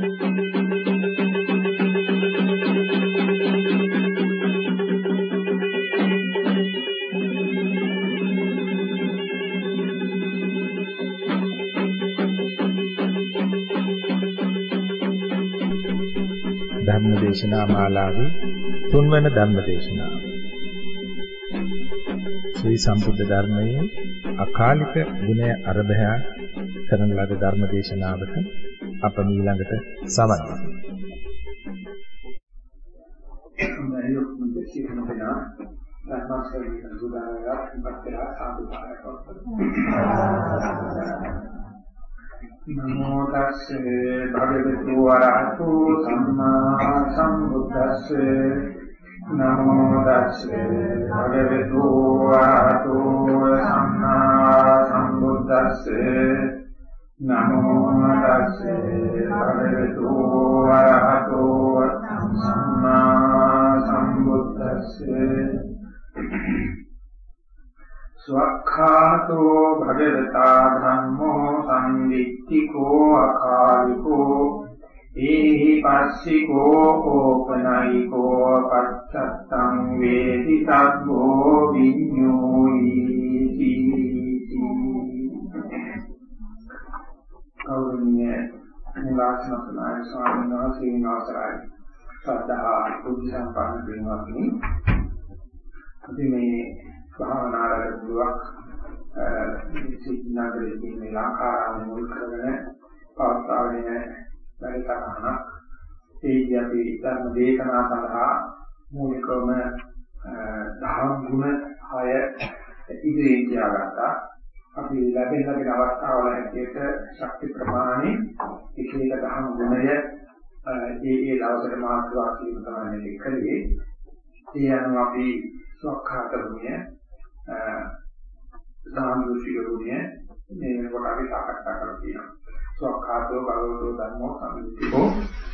ධර්ම දේශනා මාලාවේ තුන්වන ධර්ම දේශනාව. ශ්‍රී සම්බුද්ධ ධර්මයේ අකාලික ගුණය අරබයා කරන ලද ධර්ම දේශනාවට අප ඊළඟට සවන් නමෝ තස්සේ භගවතු වරහතු සම්මා සම්බුද්දස්සේ නමෝ තස්සේ භගවතු වරහතු සම්මා සම්බුද්දස්සේ නමෝ තස්සේ භගවතු වරහතු සම්මා සම්බුද්දස්සේ ස්වක්ඛාතෝ භගවතා ධම්මෝ සම්දිත්තිකෝ අකාලිකෝ ඒහි පස්සිකෝ ඕපනයිකෝ පච්චත්තං වේදි තබ්බෝ විඤ්ඤෝයිති කෞරණ්‍ය නිවාසනසනාය ස්වාමීන් වහන්සේ නවසරයි සද්ධා බුද්ධ සම්පන්න පින්වත්නි. අපි මේ භාවනාවට පුළුවක් සිද්ධාන්තයේ තියෙන ආකාරය මුල් කරගෙන පවත්වාගෙන වැඩ කරන ඒදී අපි ධර්ම දේශනා සඳහා මූලිකවම දහම් ගුණ හය ඉදිරියෙන් තියාගත්තා. අපි ලැබෙන ලැබෙන අවස්ථාවල හැටියට ශක්ති ප්‍රමාණය එක එක දහම් ගුණය ඒ ඒ දවසට මාතෘකා කිරීම තමයි කලේ. ඒ අනුව අපි සක්කාත ගුණය සාන්දෘශික ගුණය මේ වෙනකොට අපි සාකච්ඡා කරලා තියෙනවා. සක්කාතෝ භගවතෝ ධම්මෝ සම්මිතිකෝ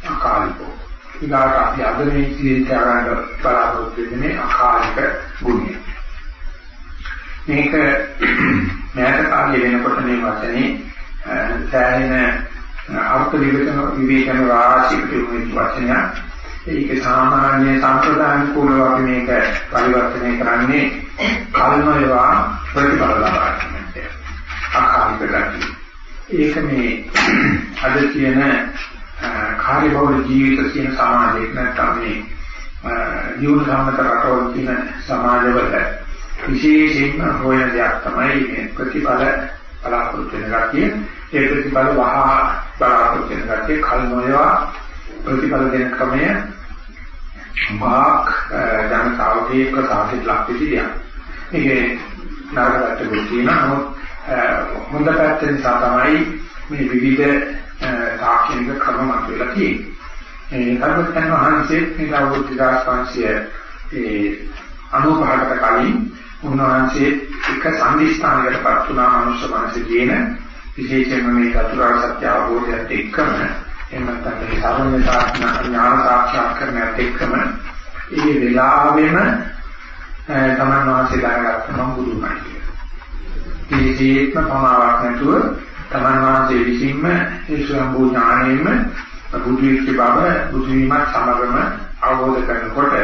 අකාලිකෝ. ඊගාට අපි අද මේ ඉතිරි ආරම්භ බලාපොරොත්තු වෙන්නේ අකාලික ගුණය. මේක මෑත කාලේ වෙනකොට මේ වචනේ සෑහෙන අර්ථ විවේචන විවේචන රාශියකට යොමු වචනයක්. ඒක සාමාන්‍ය සම්ප්‍රදාන කුලව අපි මේක පරිවර්තනය කරන්නේ කල්ම ඒවා ප්‍රතිඵල ලබා ගන්නට. අකාලික ගතිය. ඒක මේ අද කියන කාර්යබහුල ජීවිත තියෙන සමාජයක නැත්නම් මේ ජීවන සම්මත රටවල් තියෙන සමාජවල විශේෂයෙන්ම හොයන දෙයක් තමයි මේ ප්‍රතිඵල බලාපොරොත්තු වෙන ගතිය. ඒ ප්‍රතිඵල වහා බලාපොරොත්තු වෙන ගතිය කල්මෝයවා ප්‍රතිඵල දෙන ක්‍රමය මාක් ජනතාවගේ ප්‍රසාදිත ලක්විදියා. මේකේ නරකට තියෙනවා. නමුත් හොඳ පැත්ත නිසා තමයි මේ විවිධ තාක්ෂණික ක්‍රම මතුවලා තියෙන්නේ. ඒ කර්මස්තන වහන්සේ මේ අවුරුදු 2500 ඒ 95කට කලින් උන්වහන්සේ එක සංදිස්ථානයකටපත් වුණා මනුෂ්‍ය මනසේ තියෙන විශේෂයෙන්ම මේ චතුරාර්ය සත්‍ය අවබෝධයත් එක්කම එහෙම නැත්නම් මේ සාමාන්‍ය ඥාන සාක්ෂාත් කරගන්නත් එක්කම ඒ වෙලාවෙම තමන් වාසිය දාගත්ත මම බුදු වුණා කියලා. කිසිසේත්ම පමාවක් නැතුව තමන් වාසිය විසින්ම ඒ ස්වයංභූ ඥාණයෙන්ම බුදු වෙච්ච බව බුදු වීමත් සමගම අවබෝධ කරනකොට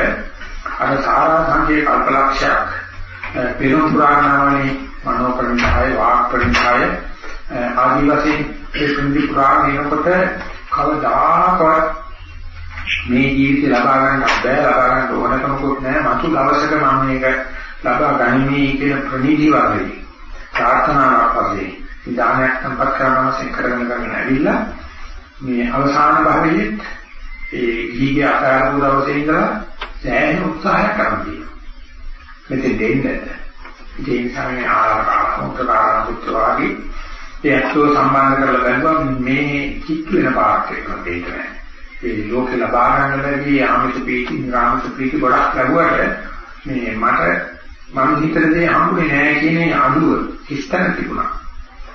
අර සාරා සංකේ කල්පලක්ෂයක් පෙරම් පුරාණාමනේ මනෝ ප්‍රණිතාය වාක් ප්‍රණිතාය ආදි වශයෙන් ඒ සම්දි පුරාණ එනකොට කවදාකවත් මේ ජීවිතය ලබා ගන්න බෑ ලබා ගන්න ඕනකමකුත් නැහැ මතු දවසක මම මේක ලබා ගනිමි කියන ප්‍රණීති වාදේ ප්‍රාර්ථනාවක් වශයෙන් දානයක් සම්පත් කරනවා කරගෙන කරගෙන ඇවිල්ලා මේ අවසාන භවයේ ඒ ගීගේ අකාරපු දවසේ ඉඳලා සෑහෙන උත්සාහයක් කරනවා මෙතෙන් දෙන්නේ ඒ නිසා මේ ආකාර මුක්තාරා පුත්‍රවාදී ඒ අත්ව සම්බන්ධ කරලා බලනවා මේ කික් වෙන පාර්ක් එකක් දෙන්න නෑ. ඒ ලෝකේ ලබා ගන්න බැරි ආමිත පීති, රාමිත පීති ගොඩක් ලැබුවට මේ මට මම හිතන දේ හම්බුනේ නෑ කියන අඩුව හිස්තන තිබුණා.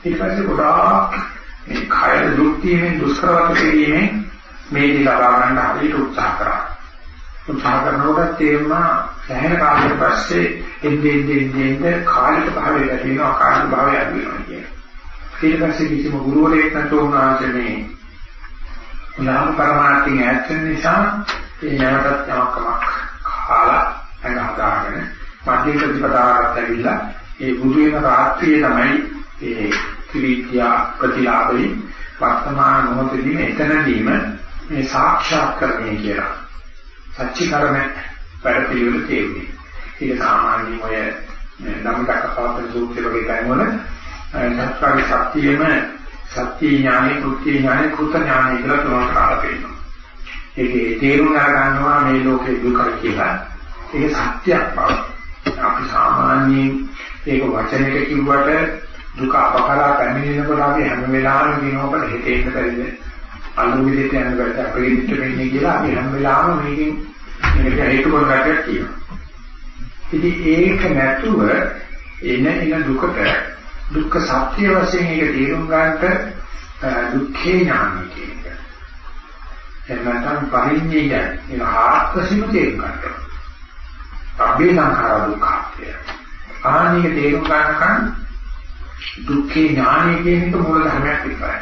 ඊට පස්සේ ගොඩාක් මේ කය දුක් දීමෙන් දුෂ්කරවත් කිරීමෙන් මේ දේ ලබා ගන්න හරියට උත්සාහ කරා. උත්සාහ කරනකොට තේරුණා සෑහෙන කාලයකට පස්සේ එන්නේ එන්නේ එන්නේ කාලික භාවය ඇති වෙනවා, කාලික භාවය අඩු වෙනවා කියන්නේ. ඊට පස්සේ කිසිම ගුරුවරයෙක් නැතුව උන්වහන්සේ මේ නාම පරමාර්ථයෙන් ඈත් වෙන නිසා ඒ නැවතත් යමක්මක් කාලා ඇඟ හදාගෙන මධ්‍ය ප්‍රතිපදාවට ඇවිල්ලා ඒ බුදු වෙන රාත්‍රියේ තමයි ඒ ත්‍රිවිද්‍යා ප්‍රතිලාභේ වර්තමාන මොහොතේදී එතනදීම මේ සාක්ෂාත් කරන්නේ කියලා. සත්‍චිකරණ වැඩ පිළිවෙල තියෙන්නේ. ඒක සාමාන්‍යයෙන් ඔය ධම්මචක්කපවත්තන සූත්‍රය වගේ තැන්වල සත්‍යාවේ ශක්තියම සත්‍ය ඥානෙ, කෘත්‍ය ඥානෙ, කෘත ඥානෙ කියලා තුනක් කාලා පෙන්නනවා. ඒකේ තේරුම් ගන්නවා මේ ලෝකේ දුක කියලා. ඒක සත්‍යයක් බව. අපි සාමාන්‍යයෙන් ඒක වචනෙට කිව්වට දුක අපකරා පැමිණෙනකොට අපි හැම වෙලාවෙම කියනකොට හිතේන්න බැරිද? අනුවිදිත යන බැලට අපේ ඉච්ඡ වෙන්නේ කියලා අපි හැම වෙලාවෙම මේකෙන් මේකට හේතු කරගන්නට කියනවා. ඉතින් ඒක නැතුව එන එන දුකට දුක්ඛ සත්‍ය වශයෙන් ඒක තේරුම් ගන්නට දුක්ඛේ ඥානයි කියන එක. එන්නතම් පරිඤ්ඤය කියන ආත්මසිම තේරුම් ගන්නවා. අභේ සංඛාර දුක්ඛය. ආනික තේරුම් ගන්නකන් දුක්ඛේ ඥානය කියන එක මූල ධර්මයක් විතරයි.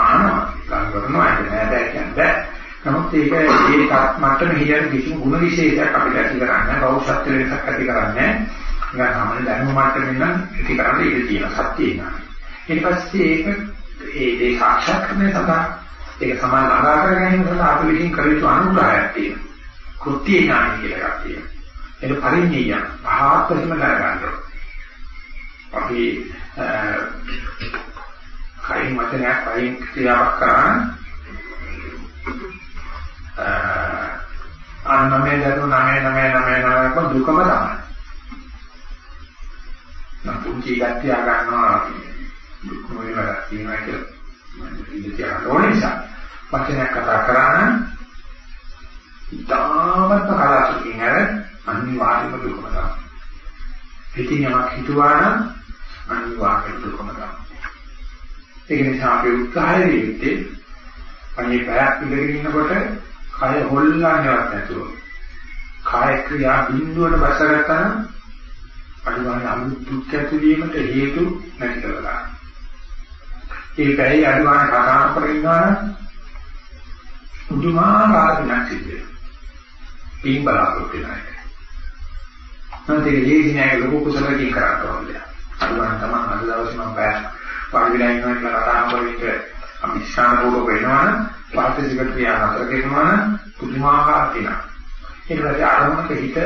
ආනවා ගන්න කරනවා ඒක නෑ බෑ කියන්නේ. නමුත් ඒක ඒ මට්ටම හියන කිසිම ගුණ විශේෂයක් අපිට ඇති කරන්නේ බෞද්ධත්ව වෙනසක් ඇති කරන්නේ නිකන් සාමාන්‍ය ධර්ම මට්ටමින් නම් ඇති කරන්නේ ඒක තියෙන සත්‍යය ඥානය. ඊට පස්සේ ඒක ඒ ඒ සාක්ෂාත් කරන්නේ සඳහා ඒක සමාන ළඟා කර ගැනීම සඳහා අපි විසින් කළ යුතු අනුග්‍රහයක් තියෙනවා. කෘත්‍ය ඥානය කියලා එකක් තියෙනවා. ඒක පරිඤ්ඤය පහත්වම කරගන්නවා. අපි කයින් වචනයක් කයින් ක්‍රියාවක් කරා අන්නමේ දතු නමේ නමේ නමේ නමේ කො දුකම තමයි. නම් පුංචි ගැටිය ගන්නවා දුක මොනවා කියනවා කියලා මම ඉඳිය ඕන නිසා වචනයක් කතා කරා නම් ඉතාමත් කලාතුරකින් අර අනිවාර්යම දුකම තමයි. ඉතින් යමක් හිතුවා නම් අනිවාර්යම දුකම තමයි. ඒක නිසා අපි උත්සාහය දෙන්නේ අනේ පැයක් ඉඳගෙන ඉන්නකොට කය හොල්ලන්නේවත් නැතුව කාය ක්‍රියා බිඳුවට බසගත්තා නම් අනිවාර්ය අමුතු දුක් ඇතිවීමට හේතු නැති කරලා. ඒ පැය අනිවාර්ය කතා කරගෙන ඉන්නවා නම් උදුමාකාර විනාශ සිද්ධ වෙනවා. පින් බලාපොරොත්තු වෙනවා. නැත්නම් ඒක ලේසිනයක ලොකු කුසලකින් කරන්න ඕනේ. අනිවාර්ය තමයි අද දවසේ මම බෑ. පාඩිලා ඉන්නවා කියලා කතා කරමිට අපි ශානපූර්ව වෙනවනම් වාස්තවික ක්‍රියා නතර කරනවා නම් පුදුමාකාර වෙනවා. ඊට පස්සේ ආරම්භක හිත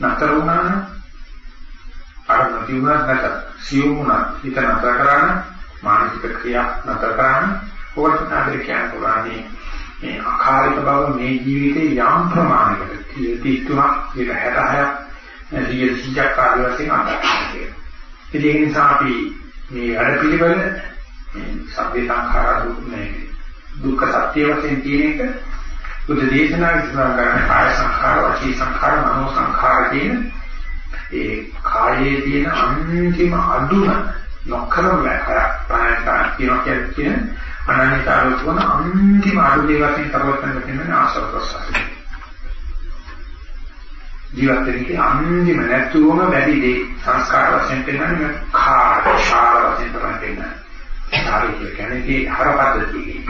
නතර වුණා නම් ආරම්භ තියුණා නැත සියුම් වුණා හිත නතර කරා නම් මානසික ක්‍රියා නතර කරා නම් ඕකට නාගරික කියන පුරාණේ මේ අකාලික බව මේ ජීවිතේ යම් ප්‍රමාණයකට 33ක් 66ක් සිය සියක් ආදී වශයෙන් අඳහනවා. ඒ නිසා අපි මේ වැඩ පිළිවෙල මේ සබ්බේ සංඛාර දුක්නේ දුක්ඛ සත්‍ය වශයෙන් තියෙන එක බුද්ධ දේශනා විස්තර කරන කාය සංඛාර, වචී සංඛාර, මනෝ සංඛාර කියන ඒ කායයේ තියෙන අන්තිම අදුම නොකරම වැකරක් ප්‍රාණිකාර කියන කියන අනන්‍යතාවය කියන අන්තිම අඩු දේවල් කරවන්න තියෙන ආසව ප්‍රසාරය. ජීවත් වෙන්නේ අන්තිම නැතුවම වැඩි දේ සංස්කාර වශයෙන් පෙන්වන්නේ කාර්ය ශාල වශයෙන් තමයි පෙන්වන්නේ. කාර්ය කියන්නේ හරපද්ධතිය.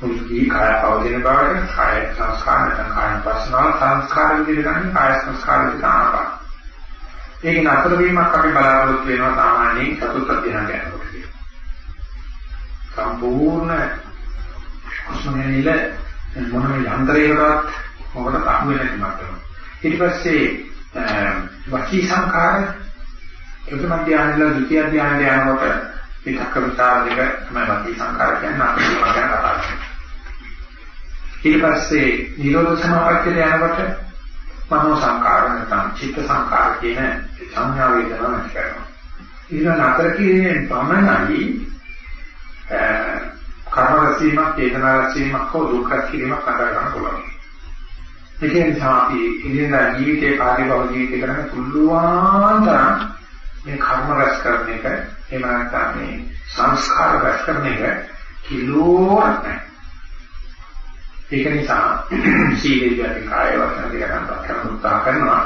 මුල්දී කාය පවතින බවට කාය සංස්කාර නැත්නම් කාය පස්සනාව සංස්කාර විදිහට ගන්න කාය සංස්කාර විදිහට ආපා. ඒක නතර වීමක් අපි බලාපොරොත්තු වෙනවා සාමාන්‍යයෙන් චතුත් අධ්‍යයන කරනකොට. සම්පූර්ණ කුසමනිල මොනම යන්ත්‍රයකටවත් මොකට අහු වෙන්නේ නැති ඊට පස්සේ වචී සංඛාර ප්‍රථම ධානයල ද්විතිය ධානය යනකොට විතක්ක විචාර දෙක තමයි වචී සංඛාර කියන්නේ අපි ගැන කතා කරන්නේ. ඊට පස්සේ නිරෝධ සමාපත්තියට යනකොට මනෝ සංඛාර නැත්නම් චිත්ත සංඛාර කියන සංඥා වේදනා නැති කරනවා. ඊළඟ අතර කියන්නේ පමණයි කර්ම රැසීමක්, චේතනා රැසීමක් හෝ දුක්ඛ කිරීමක් අතර ගන්න පුළුවන්. ඒක නිසා අපි ඉදිරියට ජීවිතේ කාර්ය බව ජීවිතේ කරන්න පුළුවන් තරම් මේ කර්ම රැස් කරන එක එහෙම නැත්නම් මේ සංස්කාර රැස් කරන එක කිලෝවක් නැහැ. ඒක නිසා සීලේදී කාය වචන දෙක ගන්න කරන උත්සාහ කරනවා.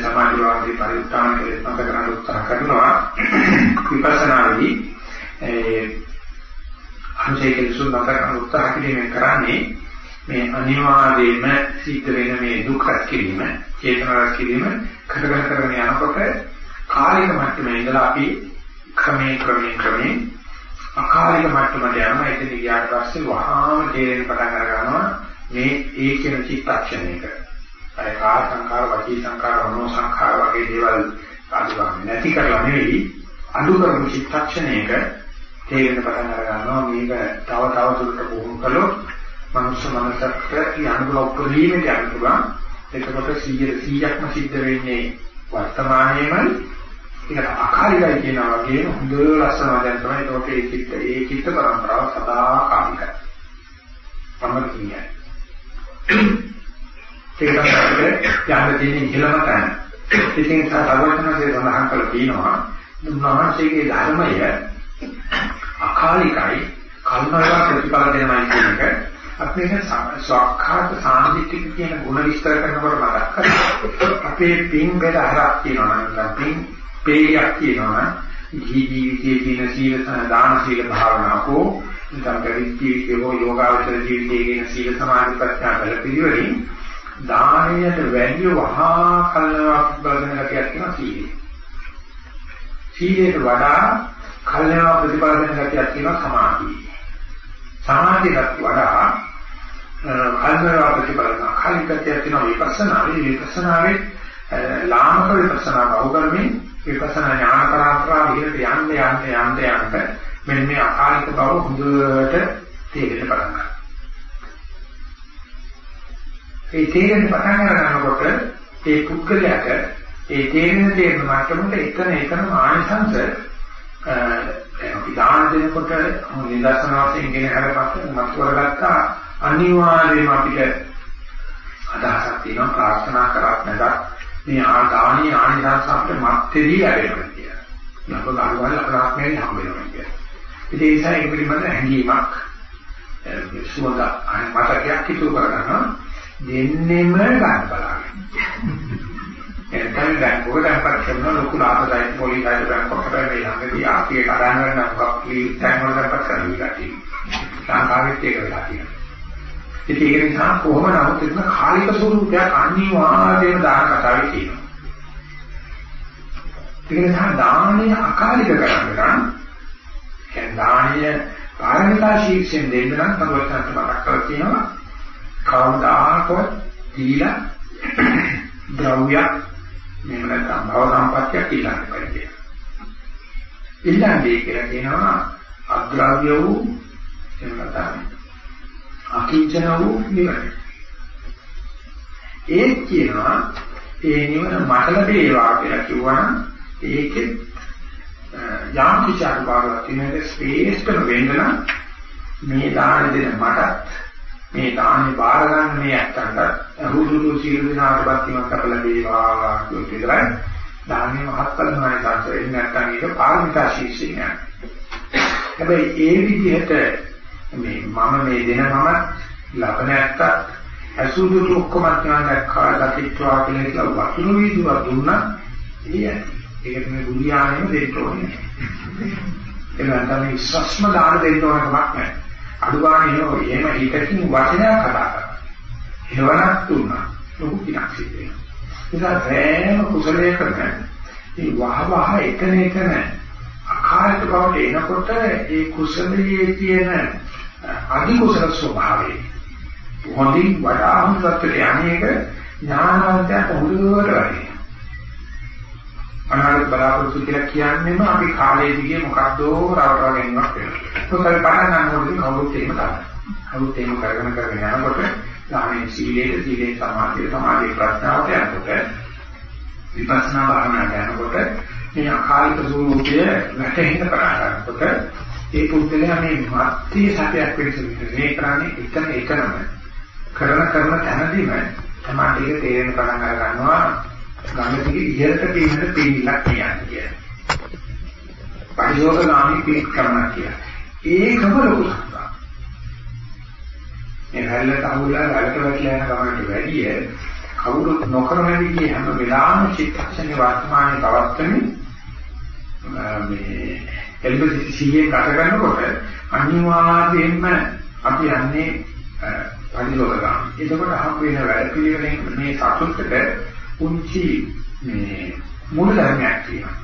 සමාධි වාදී පරිඋත්ථාන කෙලෙස්මක කරන්න උත්සාහ කරනවා. විපස්සනාදී අනුසය කෙලසුන් නැතර කරන උත්සාහ කිරීමෙන් කරන්නේ මේ අනිවාර්යයෙන්ම සිද්ධ වෙන මේ දුක් රැස් කිරීම, චේතනා රැස් කිරීම කරගෙන කරගෙන යනකොට කාලික මට්ටමේ ඉඳලා අපි ක්‍රමයෙන් ක්‍රමයෙන් ක්‍රමයෙන් අකාලික මට්ටමට යනවා. එතන ගියාට පස්සේ වහාම තේරෙන්න පටන් අර ගන්නවා මේ ඒ කියන චිත්තක්ෂණයක. අර කාය සංකාර, වචී සංකාර, මනෝ සංකාර වගේ දේවල් අදුගන්නේ නැති කරලා නෙවෙයි අඩු කරපු චිත්තක්ෂණයක තේරෙන්න පටන් අර ගන්නවා මේක තව තව දුරට පුහුණු කළොත් මනුෂ්‍ය මනසට යනුබල උපදීමට යන්න පුළුවන්. එතකොට 100 100ක්ම සිද්ධ වෙන්නේ වර්තමානයේමයි ඒක අකාලිකයි කියනවා වගේම හොඳ ලස්සන වදන් තමයි ඒකට ඒ චිත්ත ඒ චිත්ත පරම්පරාව සදා කාලිකයි. තමයි කියන්නේ. ඒක තමයි යන්න තියෙන ඉහළම තැන. ඉතින් සාධවචනසේ සඳහන් කරලා තියෙනවා උන්වහන්සේගේ ධර්මය අකාලිකයි කල්පනා ප්‍රතිපල දෙනමයි කියන එක අපි මේක සක්කාත සාන්දිටික කියන ගුණ විස්තර කරනකොට මතක් කරගන්න. අපේ පින් බෙද හරක් තියෙනවා නම් පින් පේයක් තියෙනවා ජීවිතයේ තියෙන සීල දාන සීල භාවනාවකෝ නැත්නම් පරිත්‍යාගයේ හෝ යෝගාවචර ජීවිතයේ තියෙන සීල සමාධි ප්‍රඥා බල පිළිවෙලින් දානයට වැඩි වහා කල්ලාවක් බලන ගතියක් තියෙනවා සීලේ. සීලයට වඩා කල්ලාව ප්‍රතිපල දෙන ගතියක් තියෙනවා සමාධියේ. සමාධියට වඩා කල්පනා ප්‍රතිපලන කාලිකත්වය තියෙන විපස්සනාවේ විපස්සනාවේ ලාමක විපස්සනා බහුකරමින් විපස්සනා ඥාන පරාපරා විහෙට යන්න යන්න යන්න යන්න මෙන්න මේ අකාලික බව හොඳට තේරෙන්න පටන් ගන්නවා. ඒ තේරෙන්න පටන් ගන්නකොට ඒ පුද්ගලයාට ඒ තේරෙන තේරෙන මට්ටමට එතන එතනම ආනිසංස අපි දාන දෙනකොට නිදර්ශන වශයෙන් ගෙන හැරපස්සේ මත කරගත්තා අනිවාර්යයෙන්ම අපිට අදහසක් තියෙනවා ප්‍රාර්ථනා කරත් නැදත් මේ ආදානී ආනිසංස අපිට මත්තේදී ලැබෙනවා කියලා. නබ ගානවල අපරාත්මයෙන් හම්බ වෙනවා කියලා. ඉතින් ඒ නිසා ඒක පිළිබඳ හැඟීමක් සුවඳ මතකයක් ඉතුරු කරගන්නවා දෙන්නෙම ගන්න බලන්න. එතන දැන් පොඩක්වත් කරන ලොකු ලාභදායක පොලිසාරි බැංකුවකට මේ ළඟදී ආපිය කඩන ගන්න මොකක් ලී තැන් වල දැන්පත් කරනවා කටි. සංකාවෙත් ඒක වෙලා තියෙනවා. ඉතින් ඒක නිසා කොහොම නමුත් ඒක කාලික ස්වරූපයක් අනිවාර්යයෙන්ම දාන කතාවේ තියෙනවා. ඒක නිසා දානය අකාලික කරන්න නම් කියන්නේ දානය පාරමිතා ශීක්ෂෙන් දෙන්න නම් තමයි මතක් කරලා තියෙනවා. කවදාකවත් දීලා ද්‍රව්‍යයක් මේක නැත්නම් භව සම්පත්තියක් ඊළඟට බෑ කියලා. ඊළඟේ කියලා කියනවා අද්‍රව්‍ය වූ එන්නතම අකිංචන වූ නිවන. ඒ කියනවා ඒ නිවන මට ලැබේවා කියලා කිව්වනම් ඒකෙත් යම් කිසි අනුභවයක් තියෙනද ශ්‍රේෂ්ඨම වෙන්න නම් මේ දාන දෙන මටත් මේ දාන්නේ බාර ගන්න මේ ඇත්තන්ට අහුදුතු සීල දිනාට බක්තිමත් කරලා දේවා කියන විතරයි දාන්නේ මහත්කමයි සංසරේ නැත්තම් ඒක පාරමිතා ශීර්ෂය නෑ. හැබැයි ඒ විදිහට මේ මම මේ දෙන මම ලබන ඇත්ත අසුදුතු ඔක්කොම ඥාන දැක්කා දකිත්වා කියලා කියලා වතුරු වීදුව දුන්නා. ඒ ඒක මේ බුලියානෙම දෙන්න ඕනේ ඒක නැත්නම් ඉස්සස්ම දාන දෙන්න ඕන කමක් නැහැ අඩුවානේ නෝ එහෙම හිතකින් වචනයක් කතා කරා. එවනක් තුනා ලොකු කිනක් සිද්ධ වෙනවා. ඒක රෑම කුසලයකම මේ වහ වහ එකන එකන අකාලික බවට එනකොට ඒ කුසලයේ තියෙන අදි කුසල ස්වභාවය හොඳින් වඩා හොඳට යන්නේක ඥානවන්තයට හොඳට වැඩි. අනාගත බලාපොරොත්තු කියලා කියන්නේම අපි කාලයේ දිගේ මොකද්දෝ රවටව ගැනීමක් වෙනවා. ඒකයි පටන් ගන්නකොට කවුරුත් එහෙම තමයි. කවුරුත් එහෙම කරගෙන කරගෙන යනකොට දානේ සීලයේ සීලේ සමාධියේ සමාධියේ ප්‍රඥාවට යනකොට විපස්සනා භාවනාවට යනකොට මේ අකාලික ස්වરૂපය වැටහෙන්න පටන් ගන්නකොට ඒ පුද්ගලයා මේ මාත්‍ය සත්‍යයක් පිළිසෙන්නේ මේ කරන්නේ එකම එකම කරන කරන තැනදීම තමයි ඒක තේරෙන පටන් අර ගන්නවා ගඟදී ඉහළට පීනට පීනක් කියන්නේ කියන්නේ. පරියෝගාමී පීක් කරනවා කියන්නේ. ඒකම ලොකු සංස්කාර. මේ හැල්ලට අහුලා වැලට වැටලා යන ගමනට වැඩිය කවුරුත් නොකරන විදිහේ හැම වෙලාවෙම චිත්තක්ෂණේ වර්තමානයේ පවත්තමින් මේ එල්බසි සිහියේ කට ගන්නකොට අනිවාර්යයෙන්ම අපි යන්නේ පරිලෝකගාම. එතකොට අහක් වෙන වැඩ පිළිවෙලෙන් මේ සතුටට පුංචි මේ මූල ධර්මයක් තියෙනවා.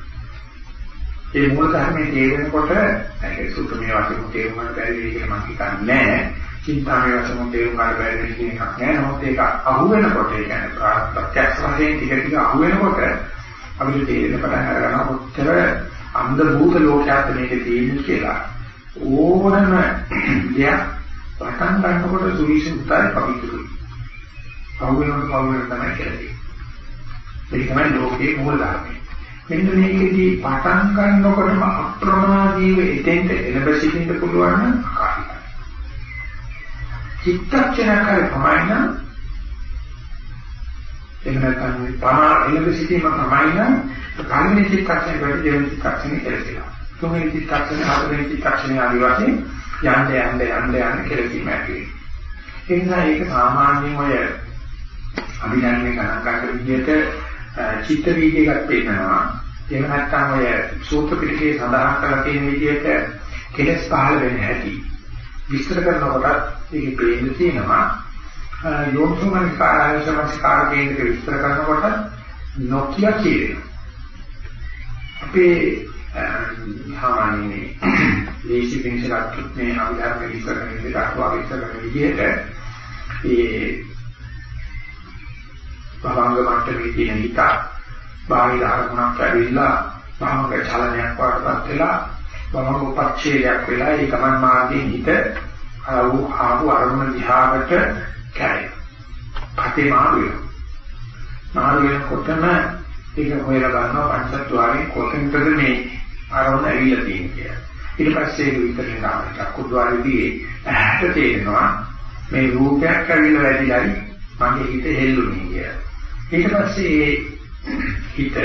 ඒ මූල ධර්මයේ තේරෙනකොට ඒක සුත්‍රමේ වශයෙන් තේරුම් ගන්න බැරි වෙයි කියලා මම හිතන්නේ නැහැ. චින්තාමේ වශයෙන් තේරුම් ගන්න බැරි වෙයි කියන එකක් නෑ. නමුත් ඒක අහු වෙනකොට ඒ කියන්නේ ප්‍රත්‍යක්ෂ වශයෙන් ටික ටික අහු වෙනකොට අපිට තේරෙන පටන් අර ගන්නවා කොච්චර අන්ධ භූත ලෝකයක් මේක තියෙන්නේ කියලා. ඕනම දෙයක් පටන් ගන්නකොට සුවිසු උත්තරය පවිතුරුයි. අහු වෙනකොට පහු වෙන තමයි කියලා. ඒක තමයි ලෝකයේ මූල ධර්මය. මෙන්න මේකෙදී පටන් ගන්නකොටම අප්‍රමාදීව එතෙන්ට එළඹ සිටින්න පුළුවන් නම් අකාලිකයි. චිත්තක්ෂණයක් හරි තමයි නම් එහෙම නැත්නම් පමා එළඹ සිටීම තමයි නම් කලින් චිත්තක්ෂණය වැඩි දෙවෙනි චිත්තක්ෂණය කෙරෙනවා. තුන්වෙනි චිත්තක්ෂණය හතරවෙනි චිත්තක්ෂණය ආදී වශයෙන් යන්න යන්න යන්න යන්න කෙරෙීම ඇති වෙනවා. ඒ නිසා ඒක සාමාන්‍යයෙන් ඔය අභිධර්මයේ ගණන් ගන්න විදිහට චිත්ත වීදිකයක් පේනවා. එහෙම නැත්නම් ඔය සූත්‍ර පිටකේ සඳහන් කරලා තියෙන විදිහට කෙලස් පහළ වෙන හැටි විස්තර කරනකොට ඒකේ පේන්න තියෙනවා යෝනිසෝමනස්කාරය සමස්කාර කේන්ද්‍රක විස්තර කරනකොට නොකිය කියනවා. අපේ සාමාන්‍යයෙන් දේශි පින්සලක් මේ අභිධර්ම විස්තර කරන විදිහට අටුවා විස්තර කරන විදිහට ඒ භවංග මට්ටමේ තියෙන හිත බාහිර අරමුණක් ඇවිල්ලා භවංග චලනයක් වඩපත් වෙලා භවංග උපච්ඡේදයක් වෙලා ඒ ගමන් මාර්ගයේ හිත ආවු ආවු අරමුණ දිහාවට කැරේ. පතේ මාරු වෙනවා. මාරු වෙනකොටම ඒක හොයලා ගන්නවා පංචත්වාරේ කොතෙන්ද මේ අරමුණ ඇවිල්ලා තියෙන්නේ කියලා. ඊට පස්සේ ඒක විතරේ ගන්න චක්කුද්්වාරයේදී ඇහැට තේරෙනවා මේ රූපයක් ඇවිල්ලා වැඩිලායි මගේ හිත හෙල්ලුනේ කියලා. ඊට පස්සේ හිත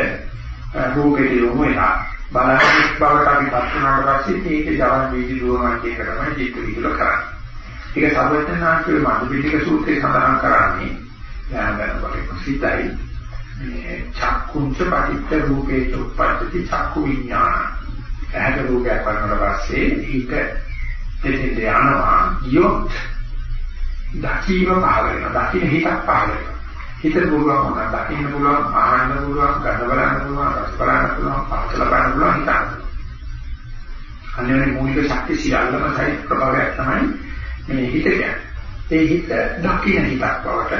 රූපේ යොමු වෙලා බලන්නේ බවට අපි පත් වුණාට පස්සේ ඒක ජවන් වීදි දුවමන් කියන තමයි චිත්ත විදුල කරන්නේ. ඒක සර්වඥාන්සේ මధుපිටික සූත්‍රයේ සඳහන් කරන්නේ ඥානගතවට කුසිතයි මේ චක්කුංච පටිච්ච රූපේ උප්පත්ති චක්කු විඥාන. ඇහැට රූපයක් වරනකොට පස්සේ හිත දෙතේ යනවා යොත් දකීම පහළ වෙනවා. දකින්න හිතක් පහළ වෙනවා. හිතට පුළුවන් වුණා දකින්න පුළුවන් ආහන්න පුළුවන් ගඳ බලන්න පුළුවන් රස බලන්න පුළුවන් පහසල බලන්න පුළුවන් හිතන්න. අන්‍යෝන්‍ය මූලික ශක්ති සියල්ලම සහිත ප්‍රභාවයක් තමයි මේ හිත කියන්නේ. ඒ හිත දකින්න හිතක් බවට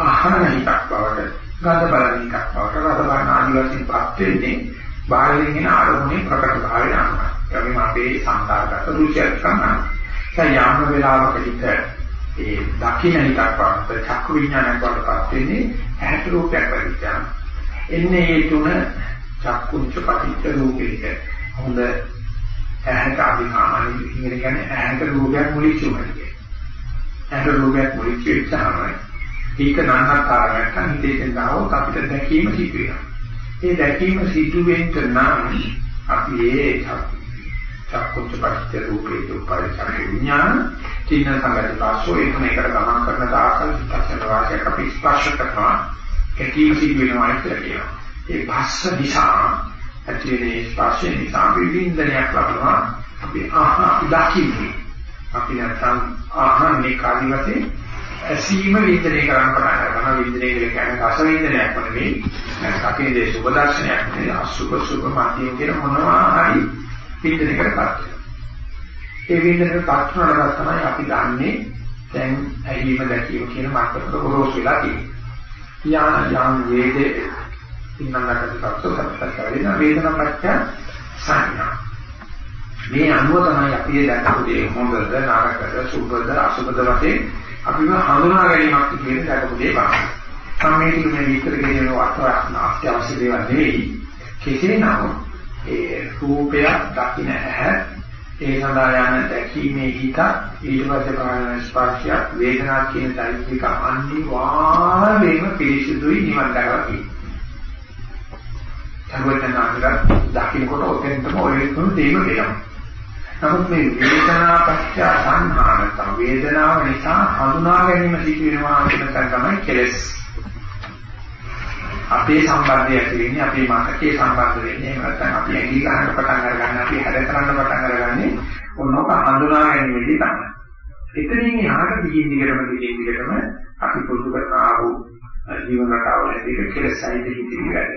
ආහන හිතක් බවට ගඳ බලන හිතක් බවට රස බලන ආදි වශයෙන් පත් වෙන්නේ බාහිරින් එන ආරමුණේ ප්‍රකට භාවය අනුව. ඒ වගේම අපේ සංකාරගත රුචියක් ගන්නවා. ඒ යාම වේලාවක හිත ඒ දකින්න හිතක් වත් චක්කු විඥානයක් වඩපත් වෙන්නේ ඇහැට රූපයක් පරිච්ඡාන. එන්නේ මේ තුන චක්කුංච පටිච්ච රූපේක. හොඳ ඇහැට අභිමානයි ඉගෙන කියන්නේ ඇහැට රූපයක් මුලිච්ච උනේ. ඇහැට රූපයක් මුලිච්ච වෙච්චාම ඒක නන්නකාරයක් නම් හිතේ දාවොත් අපිට දැකීම සිදු වෙනවා. ඒ දැකීම සිදු වෙන්න නම් අපි ඒ චක්කුංච පටිච්ච රූපේ උපාය චක්කු විඥාන චින්න සංගති පාසෝ ඒක මේකට ගමන් කරන දායකල් චිත්තක්ෂණ වාක්‍යයක් අපි ස්පර්ශ කරනවා කැටීම සිදු වෙනවා කියලා කියනවා. ඒ භස්ස නිසා ඇතිවෙන ස්පර්ශය නිසා විවිධනයක් ලබනවා. අපි ආහා දකින්නේ. අපි නැත්තම් ආහන්නේ කාර්යවතේ ඇසීම විඳිනේ කරන්න පටන් ගන්නවා. විඳිනේ කියන්නේ රස විඳිනයක් නෙවෙයි. කපේ දේ සුබ දර්ශනයක් නෙවෙයි. අසුබ සුබ මධ්‍යම කියන මොනවා හරි විඳිනේකටපත් වෙනවා. ඒ වේදනට පස්සනකට තමයි අපි දන්නේ දැන් ඇහිම දැකීම කියන මාතෘක ගොරෝසු වෙලා තියෙන්නේ. යාන යම් වේදේ ඉන්නකට පස්සට කරගෙන වේදනපච්ච සංඥා. මේ අනුව තමයි අපි දැකපු දේ හොඳද නරකද සුබද අසුබද වශයෙන් අපිව හඳුනා ගැනීමක් කියන දැකපු දේ බලන්න. සම්මේතික මේ විතර කියන අර්ථයක් අවශ්‍ය දේවල් නෙවෙයි. කෙසේ නමුත් ඒ රූපය දකින්න ඇහැ ඒ සඳහා යන දැකීමේ හිත ඊට පස්සේ කායන ස්පර්ශය වේදනා කියන চৈতසික අනිවාර්යයෙන්ම පිරිසිදුයි නිවන් දක්වා තියෙනවා. සර්වඥාන්තර දකින්නකොට ඔතෙන්ටම ඔය තුන තේම වෙනවා. නමුත් මේ වේදනා පත්‍ය සංහානත වේදනාව නිසා හඳුනා ගැනීම සිදු වෙනවා කියන එක තමයි කෙලස්. අපේ සම්බන්ධය ඇති වෙන්නේ අපේ මතකයේ සම්බන්ධ වෙන්නේ එහෙම නැත්නම් අපි ඇඟි ගන්න පටන් අරගන්න අපි හැද කරන්න පටන් අරගන්නේ ඔන්නෝක හඳුනා ගැනීමේදී තමයි. එතනින් එහාට දිගින් දිගටම දිගින් දිගටම අපි පුරුදු කරන ආවෝ ජීවන රටාවලදී කෙලෙසයිද හිතිරි වැඩ.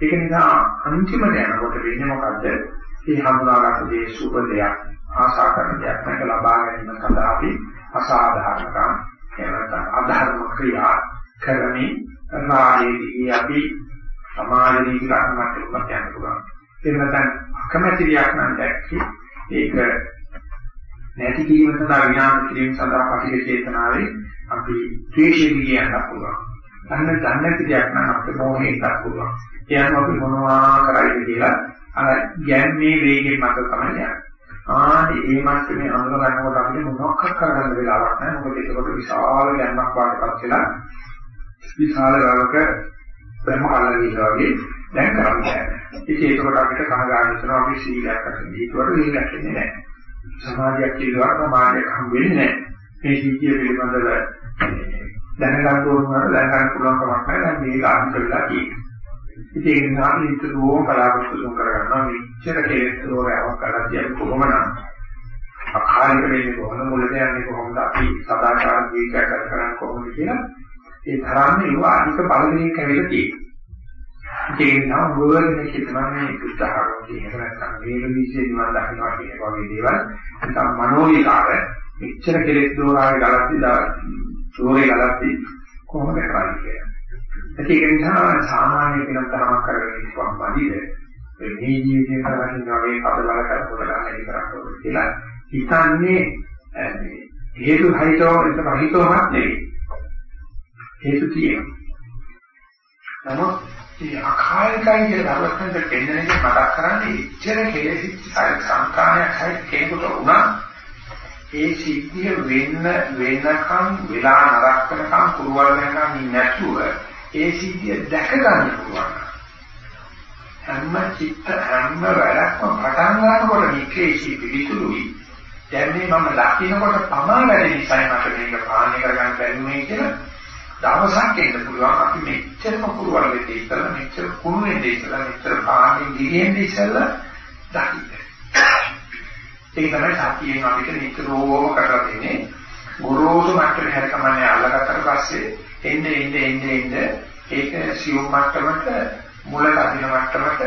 ඒක නිසා අන්තිමට යනකොට වෙන්නේ මොකද්ද? මේ හඳුනාගත්ත දේ සුබ දෙයක් ආශා කරන දෙයක් නැක ලබා ගැනීම සඳහා අපි අසාධාරණකම් එහෙම අධර්ම ක්‍රියා කරමින් රාගයේදී අපි සමාජ නීති කර්මකට උපත් යන්න පුළුවන්. ඒක නැත්නම් අකමැති දෙයක් නම් දැක්කේ ඒක නැති කිරීම සඳහා විනාශ කිරීම සඳහා පටිඝ චේතනාවේ අපි ද්වේෂයෙන් කියන්න පුළුවන්. අන්න දැනති දෙයක් නම් අපිට මොහේ එකක් පුළුවන්. එයාම අපි මොනවා කරයිද කියලා අර ගැන්නේ වේගෙන් මත තමයි යන්නේ. ආදී ඒ මට්ටමේ අඳුර ගන්නකොට අපිට මොනවක් කරගන්න වෙලාවක් නැහැ. මොකද ඒකකොට විශාල ගැම්මක් වාටපත් වෙලා විශාල රවක බ්‍රහ්ම කල්ලා වගේ දැන් කරන්නේ. ඉතින් ඒකකොට අපිට කනගාටු වෙනවා අපි සීලයක් අරගෙන ඒකට සීලයක් ඉන්නේ නැහැ. සමාධියක් කියලා සමාධියක් හම් වෙන්නේ නැහැ. මේ සීතිය පිළිබඳව දැනගන්න ඕන වල දැනගන්න පුළුවන් කමක් නැහැ. දැන් මේක අන්ත වෙලා තියෙනවා. ඉතින් ඒ නිසා නිතරම බලාපොරොත්තු සුන් කරගන්නවා මෙච්චර කෙලෙස් රෝගයක් කරලා කියන්නේ කොහොමනම් අකාලික වෙන්නේ කොහොමද මුලට යන්නේ කොහොමද අපි සදාචාර ජීවිතයක් ගත කරන්නේ කොහොමද කියලා ඒ තරන්නේ ඒවා අනික බලන්නේ කැවිලා තියෙනවා. ඒ නිසා වර්ධනය කියනවා මේ උත්සාහය කියන නැත්නම් මේක විශ්ේ නිවන් දකින්නවා කියන වගේ දේවල් නැත්නම් මනෝ විකාර මෙච්චර කෙලෙස් දෝරාවේ ගලස්ති දා චෝරේ ගලස්ති කොහොමද කරන්නේ කියලා. ඒක නිසා සාමාන්‍ය කෙනෙක් තරමක් කරගෙන ඉස්සුවම් බඳිද මේ ජීවිතේ කරකින් වගේ පදවල කරපොත ගන්න එක කරන්නේ කියලා හිතන්නේ මේ හේතු හිතෝ ඒක හිතෝමත් නෙවෙයි හේතු තියෙනවා නමුත් මේ අකාලිකයි කියලා දවස්වලට දෙන්න එක මතක් කරන්නේ ඉච්ඡර කෙලෙසිච්ච සංකාණයක් හරි කෙනෙකුට උනා ඒ සිද්ධිය වෙන්න වෙනකම් වෙලා නරක වෙනකම් පුරවල් වෙනකම් නැතුව ඒ සිද්ධිය දැක ගන්න පුළුවන්. හැම චිත්ත හැම වැඩක්ම පටන් ගන්නකොට නිකේෂී පිළිතුරුයි. දැන් මේ මම ලකිනකොට පමා වැඩ නිසා මට මේක පාලනය කරගන්න බැරිුනේ කියලා දවසක් එන්න පුළුවන් අපි මෙච්චරම පුරවල වෙදී ඉතල මෙච්චර කුණු වෙන්නේ ඉතල මෙච්චර පාන්නේ ගිරියෙන්නේ ඉතල දකින්න. ඒක තමයි සතියෙන් අපිට නිතරම කරලා දෙන්නේ. ගොරෝසු මට්ටමේ හරි කමන්නේ අල්ලගත්තට පස්සේ එන්නේ එන්නේ එන්නේ එන්නේ ඒක සියුම් මට්ටමට මුලට අදින මට්ටමට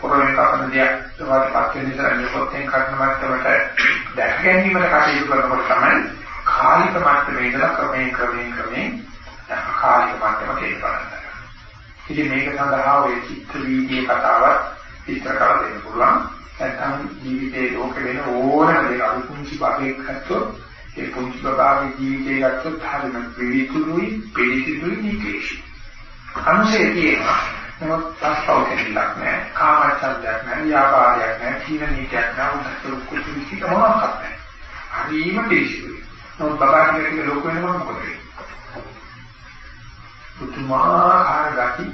පොරොවේ කපන දෙයක් වලටපත් වෙන නිසා නිකොත්ෙන් කඩන මට්ටමට දැක ගැනීමට කටයුතු කරනකොට තමයි කාලික මට්ටමේ ඉඳලා ක්‍රමයෙන් ක්‍රමයෙන් ක්‍රමයෙන් කාලික මට්ටමට එනවා. ඉතින් මේක සඳහා ඔය චිත්ත වීදියේ කතාව විස්තර කරලා දෙන්න පුළුවන්. නැත්නම් ජීවිතේ ලෝක වෙන ඕනම දෙයක් අලුත් පුංචි භාගයක් ගත්තොත් ඒ පුංචි බබාගේ ජීවිතය ගත්තොත් හරිම පිළිතුරුයි පිළිසිතුයි නිකේෂයි. අනුසේ තියෙනවා. නමුත් පස්පව කෙනෙක් නැහැ. කාමච්ඡන්දයක් නැහැ. ව්‍යාපාරයක් නැහැ. සීල නීතියක් නැහැ. උත්තර කුසීක මොනවත් නැහැ. හරිම පිළිසිතුයි. නමුත් බබා කියන ලෝක වෙනකොට මොකද වෙන්නේ? පුතුමාකාර ගති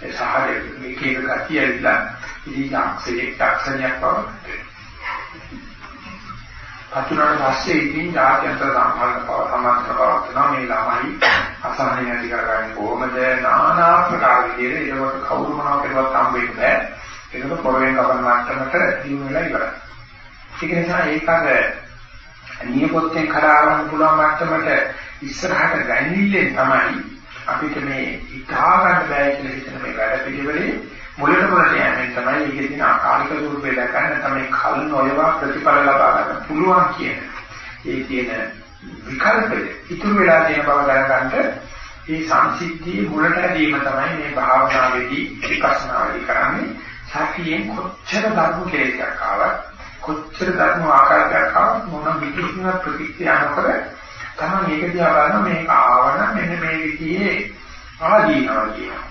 ඒ සහජ මේක එක ගතිය ඇවිල්ලා ඉතින් අක්ෂරයක් අක්ෂරයක් බව පතුරාට පස්සේ ඉතින් ජාත්‍යන්තර සම්මාන බව සම්මාන බව මේ ළමයි අසහනය ඇති කරගන්නේ කොහොමද? নানা ආකාර විදිහට ඒකට කවුරු මොනවා කරුවත් හම්බෙන්නේ නැහැ. ඒකට පොරෙන් කපන මට්ටමට දිනු වෙලා ඉවරයි. ඒක නිසා ඒකද නියපොත්තෙන් කරාවන්න පුළුවන් මට්ටමට ඉස්සරහට ගැනීමෙන් තමයි අපිට මේ හිතා ගන්න බෑ කියලා හිතන මේ වැඩ පිළිවෙලේ මුලට මුලට යන්නේ තමයි ඒකේ තියෙන ආකාරික රූපේ දැකන්න තමයි කල් නොයවා ප්‍රතිඵල ලබා ගන්න පුළුවන් කියන ඒ තියෙන විකල්පය. ඉතුරු වෙලා තියෙන බව දැනගන්න මේ සංසිද්ධියේ මුලට ඇදීම තමයි මේ භාවනාවේදී විපස්සනාවේදී කරන්නේ. සතියෙන් කොච්චර ධර්ම කේසයක් ආවත් කොච්චර ධර්ම ආකාරයක් ආවත් මොන විදිහකින් ප්‍රතික්‍රියා නොකර තමයි මේක දිහා බලන මේක ආවනම් මෙන්න මේ විදිහේ ආදීනවා කියනවා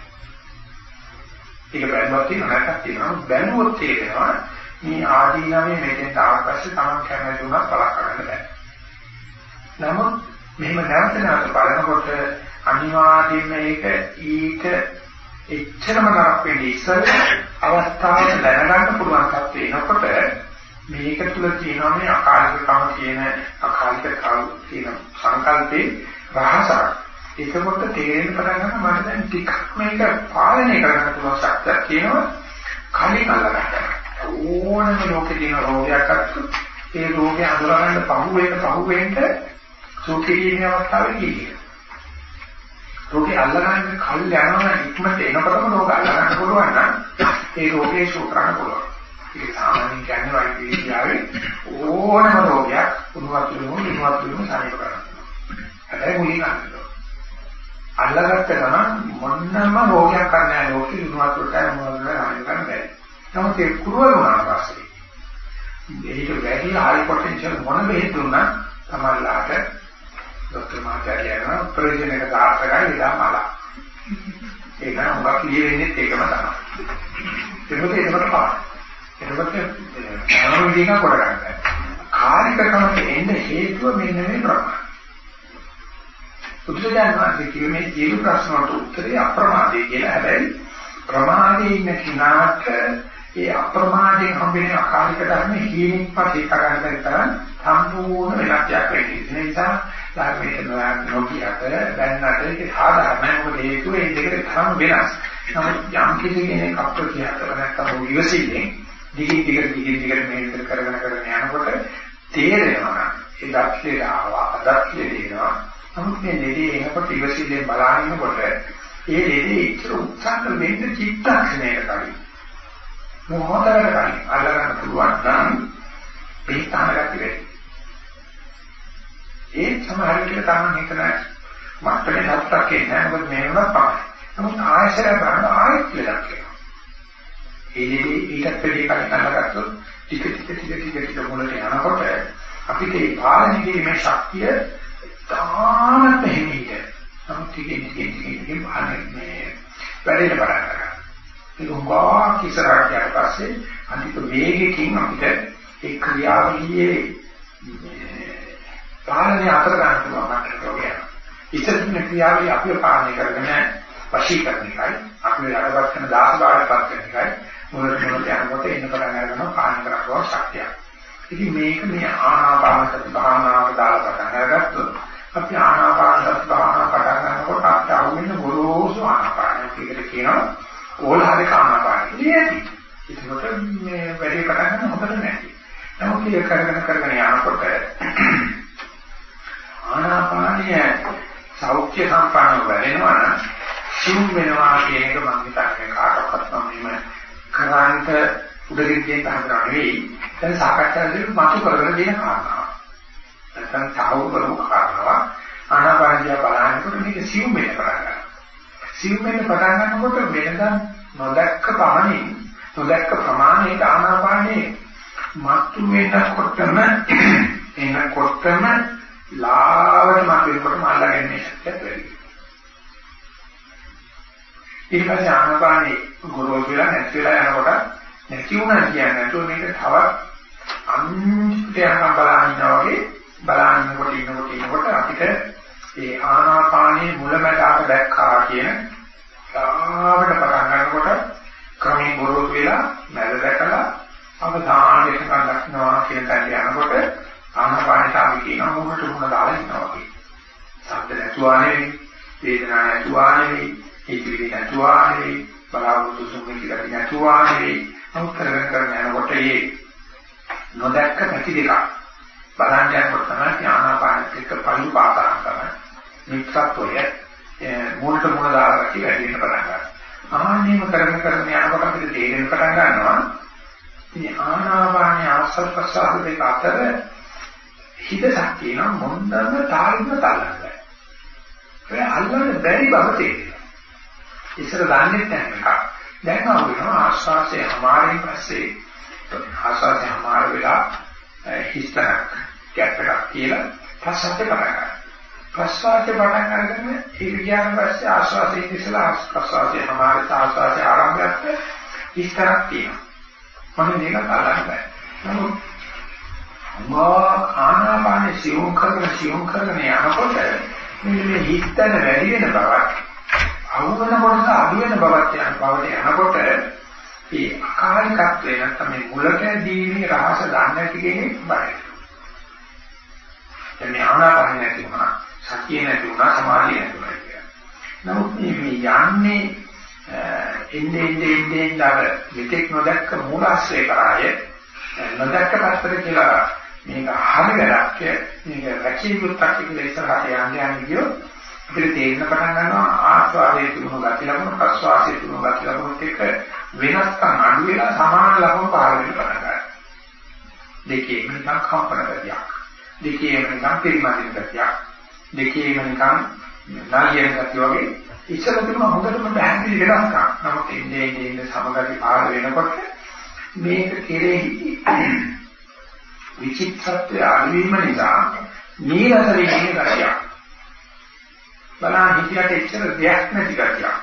ඒක බැලුවක් තියෙනවා නැත්නම් තියෙනවා බැලුවොත් තේරෙනවා මේ ආදීනමේ මෙතෙන් තාපස්සේ තමන් කැමති උනත් බලක් කරන්න බෑ. නමුත් මෙහෙම නැවත නැවත බලනකොට අනිවාර්යයෙන්ම ඒක ඊට එච්චරම නරක වෙන්නේ ඉස්සර අවස්ථාවේ දැනගන්න පුළුවන් තත්ත්වේ එනකොට මේක තුල තියෙනවා මේ අකාලිකකම කියන අකාලික කල් කියන සංකල්පේ රහසක් එතකොට තේරෙන්න පටන් ගන්නවා මට දැන් ටිකක් මේක පාලනය කරන්න පුළුවන් ශක්තියක් තියෙනවා කලින් අල්ලගන්න. ඕනම ලෝකේ තියෙන රෝගයක් අත්තු ඒ රෝගේ අඳුරගන්න පහුවෙන්න පහුවෙන්න සුඛීමේ අවස්ථාවේදී රෝගේ අල්ලගන්න කල් යනවා ඉක්මනට එනකොටම රෝග අල්ලගන්න පුළුවන් නම් ඒ රෝගේ සුඛරණ පුළුවන්. ඒක සාමාන්‍යයෙන් කියන්නේ වෛද්‍ය විද්‍යාවේ ඕනම රෝගයක් උණුවත් වෙනුම ඉනුවත් වෙනුම සනීප කරනවා. හැබැයි මුලින් අල්ලනවා. අල්ලගත්ත ගමන් මොන්නම රෝගයක් කරන්නේ ලෝකෙ ඉනුවත් වලට මොනවද කරන්නේ බැහැ. නමුත් ඒ කුරුවල වුණාට පස්සේ ඒක වැඩි හයි පොටෙන්ෂල් මොන බෙහෙත් දුන්නා තමයිලාට ડોક્ટર මාචාර්යයන් ප්‍රයෝජනක සාර්ථකයි ඉලා මලා. ඒක නම් උඹ කියෙන්නේ ඒකම තමයි. ඒකත් ඒකට පාන. එතකොට අනුන් දින කොට ගන්න. කාර්යකකමට එන්න හේතුව මෙන්න මේ ප්‍රමාණ. බුදුසසුන වහන්සේ කිව්වේ මේ ජීව ප්‍රශ්න වලට උත්තරේ අප්‍රමාදේ කියලා. හැබැයි ප්‍රමාදේ ඉන්න කිනාට ඒ අප්‍රමාදයෙන් හම්බෙන අකාලික ධර්ම හීනින් පස්සේ කරගන්න බැරි තරම් සම්පූර්ණ වෙනස්යක් වෙන්නේ. ඒ නිසා ධර්මයේ නොකියට දැන්නට ඒක සාධාරණයි. මොකද හේතුව මේ දෙකට තරම් වෙනස්. නමුත් යම් කිසි කෙනෙක් අප්‍රතිහත නැත්නම් ඉවසිල්ලෙන් දිගින් දිගට දිගින් දිගට මේක කරගෙන කරගෙන යනකොට තේරෙනවා ඒ දක්ෂේ ආවා අදක්ෂේ දෙනවා නමුත් මේ දෙදී එනකොට ඉවසිල්ලෙන් බලනකොට ඒ දෙදී ඉතර උත්සාහ වෙන්න චිත්තක්ෂණයක කලින්. මොහොතකට කලින් අල්ලගන්න පුළුවන් නම් මේ තානගatti වෙයි ඒ සමහර විට තමයි හිතන මත්තේ හත්තක් එන්නේ මොකද මේ වුණා පමණයි. නමුත් ආයශය බලන ආයෙත් ලක්කේ ඒ දෙවි ඊටත් වැඩි කලින් අල්ලගත්තොත් ටික ටික ටික ටික ටික මුලට යනකොට අපිට මේ පාලනය කිරීමේ ශක්තිය තාමත් හිමීට නමුත් ටික ටික ටික ටික පාලනය මේ වැඩේට පටන් ගන්නවා. ඒක උගා කිසරට යට පස්සේ අනිත් වේගකින් අපිට ඒ ක්‍රියාවලියේ පාලනය අතර ගන්න පුළුවන් මට්ටමට යනවා. ඉතින් ක්‍රියාවලිය අපිව පාලනය කරගෙන වශී කරන එකයි අපි වැඩපත් කරන දාස බාටපත් කරන එකයි මොනට මොනට යනකොට එන්න පටන් ගන්නවා පාලනය කරනවා ශක්තිය. ඉතින් මේක මේ ආනාපාන සති භාවනාවට දාලා පටන් අරගත්තොත් අපි ආනාපාන සති භාවනාව පටන් ගන්නකොට අපිට අහුවෙන ගොරෝසු ආනාපානය කියලා කියනවා ඕලාරික ආනාපානය. ඉතින් ඒකත් මේ වැඩි පටන් ගන්න හොඳට නැති. නමුත් ඒක කරගෙන කරගෙන යනකොට ආනාපානය සෞඛ්‍ය සම්පන්නව වෙනවා නම් සිුම් වෙනවා කියන එක මම හිතන්නේ කාටවත් මම මේ කරාන්ත උඩකින් කියන හදනවා නෙවෙයි. දැන් සාකච්ඡාවේදී මතු කරගෙන දෙන කාරණා. නැත්නම් තාවු කරමු කාරණා. ආනාපානිය බලනකොට මේක සිව් වෙන කරගන්න. සිව් වෙන පටන් ගන්නකොට වෙනදා නොදැක්ක පමණින් නොදැක්ක ප්‍රමාණයට ආනාපානේ මතු වෙනකොටම එනකොටම ලාවට මතු වෙනකොටම අල්ලගන්නේ නැහැ. ඊට පස්සේ ආනාපානේ ගොරෝසු වෙලා නැති වෙලා යනකොට නැති වුණා කියන්නේ නැතුව මේක තවත් අන්තිමට යනකම් බලන ඉන්නා වගේ බලන ඉන්නකොට ඉන්නකොට ඉන්නකොට අපිට ඒ ආනාපානයේ මුලැමැදාට දැක්කා කියන තාවට පටන් ගන්නකොට ක්‍රමයෙන් ගොරෝසු වෙලා මැද දැකලා අවධානයට ගන්නවා කියන තැනට යනකොට ආනාපානයට අපි කියන මොකට මුණ දාලා ඉන්නවා වගේ. සද්ද නැතුවා නෙවෙයි, වේදනාවක් නැතුවා නෙවෙයි, හිතවිලි නැතුවා නෙවෙයි බලාපොරොත්තු සුඛ කියලා නැතුවා නෙවෙයි නමුත් කරගෙන කරගෙන යනකොට මේ නොදැක්ක පැති දෙකක් බලන්න යනකොට තමයි ආනාපානෙත් එක්ක පරිදි පාදාංකම මිත්‍රත්වය මූලික මුල දාලා වැඩි වෙන්න පටන් ගන්නවා. ආන්නේම කරගෙන කරගෙන යනකොට අපිට තේරෙන්න පටන් ගන්නවා මේ ආනාපානයේ ආස්වාද ප්‍රසආද දෙක අතර හිතක් තියෙන මොන්දම තාලින්ම තලන්න. ඒ අල්ලන්න බැරි බව තේරෙනවා. ඉස්සර දන්නේ නැහැ එකක්. දැන් ආව වෙනවා ආස්වාසේ අමාරුයි පස්සේ ආස්වාසේ අමාරු වෙලා හිස්තනක් ගැප් එකක් කියලා පස්සට පටන් ගන්නවා. ප්‍රස්වාසයේ පටන් අරගෙන ඒක ගියාට පස්සේ ආස්වාසේ ඉස්සලා ප්‍රස්වාසයේ අමාරු ආස්වාසේ ආරම්භයක් හිස්තනක් තියෙනවා. මොන දෙයක් අල්ලන්න බෑ. නමුත් මා ආනාපාන සියුම් කරන සියුම් කරන යනකොට මේ හිස්තන වැඩි වෙන බවක් අහුවෙන කොටස අඩු වෙන බවත් යන බවට යනකොට මේ අකාලිකත්වය නැත්නම් මේ මුලට දීමේ රහස දන්නේ නැති කෙනෙක් බයයි. දැන් මේ ආනාපාන නැති වුණා, සතිය නැති වුණා, සමාධිය නැති වුණා කියන්නේ. නමුත් මේ යන්නේ එන්නේ එන්නේ එන්නේ ඉඳලා මෙතෙක් නොදැක්ක මූලාශ්‍රය කරාය නොදැක්ක පැත්තට කියලා මේක හරි වැඩක් මේක රැකී යුක්තක් කියලා ඉස්සරහට යන්න යන්න ගියොත් අපිට තේරෙන පටන් ගන්නවා ආස්වාදයේ තිබුණු ගති ලබන ප්‍රස්වාසයේ තිබුණු ගති ලබනත් එක්ක වෙනස්කම් අඩු වෙලා සමාන ලබන පහළ වෙන පටන් ගන්නවා. දෙකේම නිකන් කම්පන ගතියක්. දෙකේම නිකන් පරිමාණික ගතියක්. දෙකේම නිකන් නාලියන ගතිය වගේ ඉස්සර තිබුණ හොඳටම පැහැදිලි වෙනස්කම්. නමුත් ඉන්නේ ඉන්නේ සමගති පහළ වෙනකොට මේක කෙරෙහි විචිත්තත්වය අඩුවීම නිසා නීරසරී කියන ගතියක්. බලන්න හිතියට එච්චර දෙයක් නැති ගතියක්.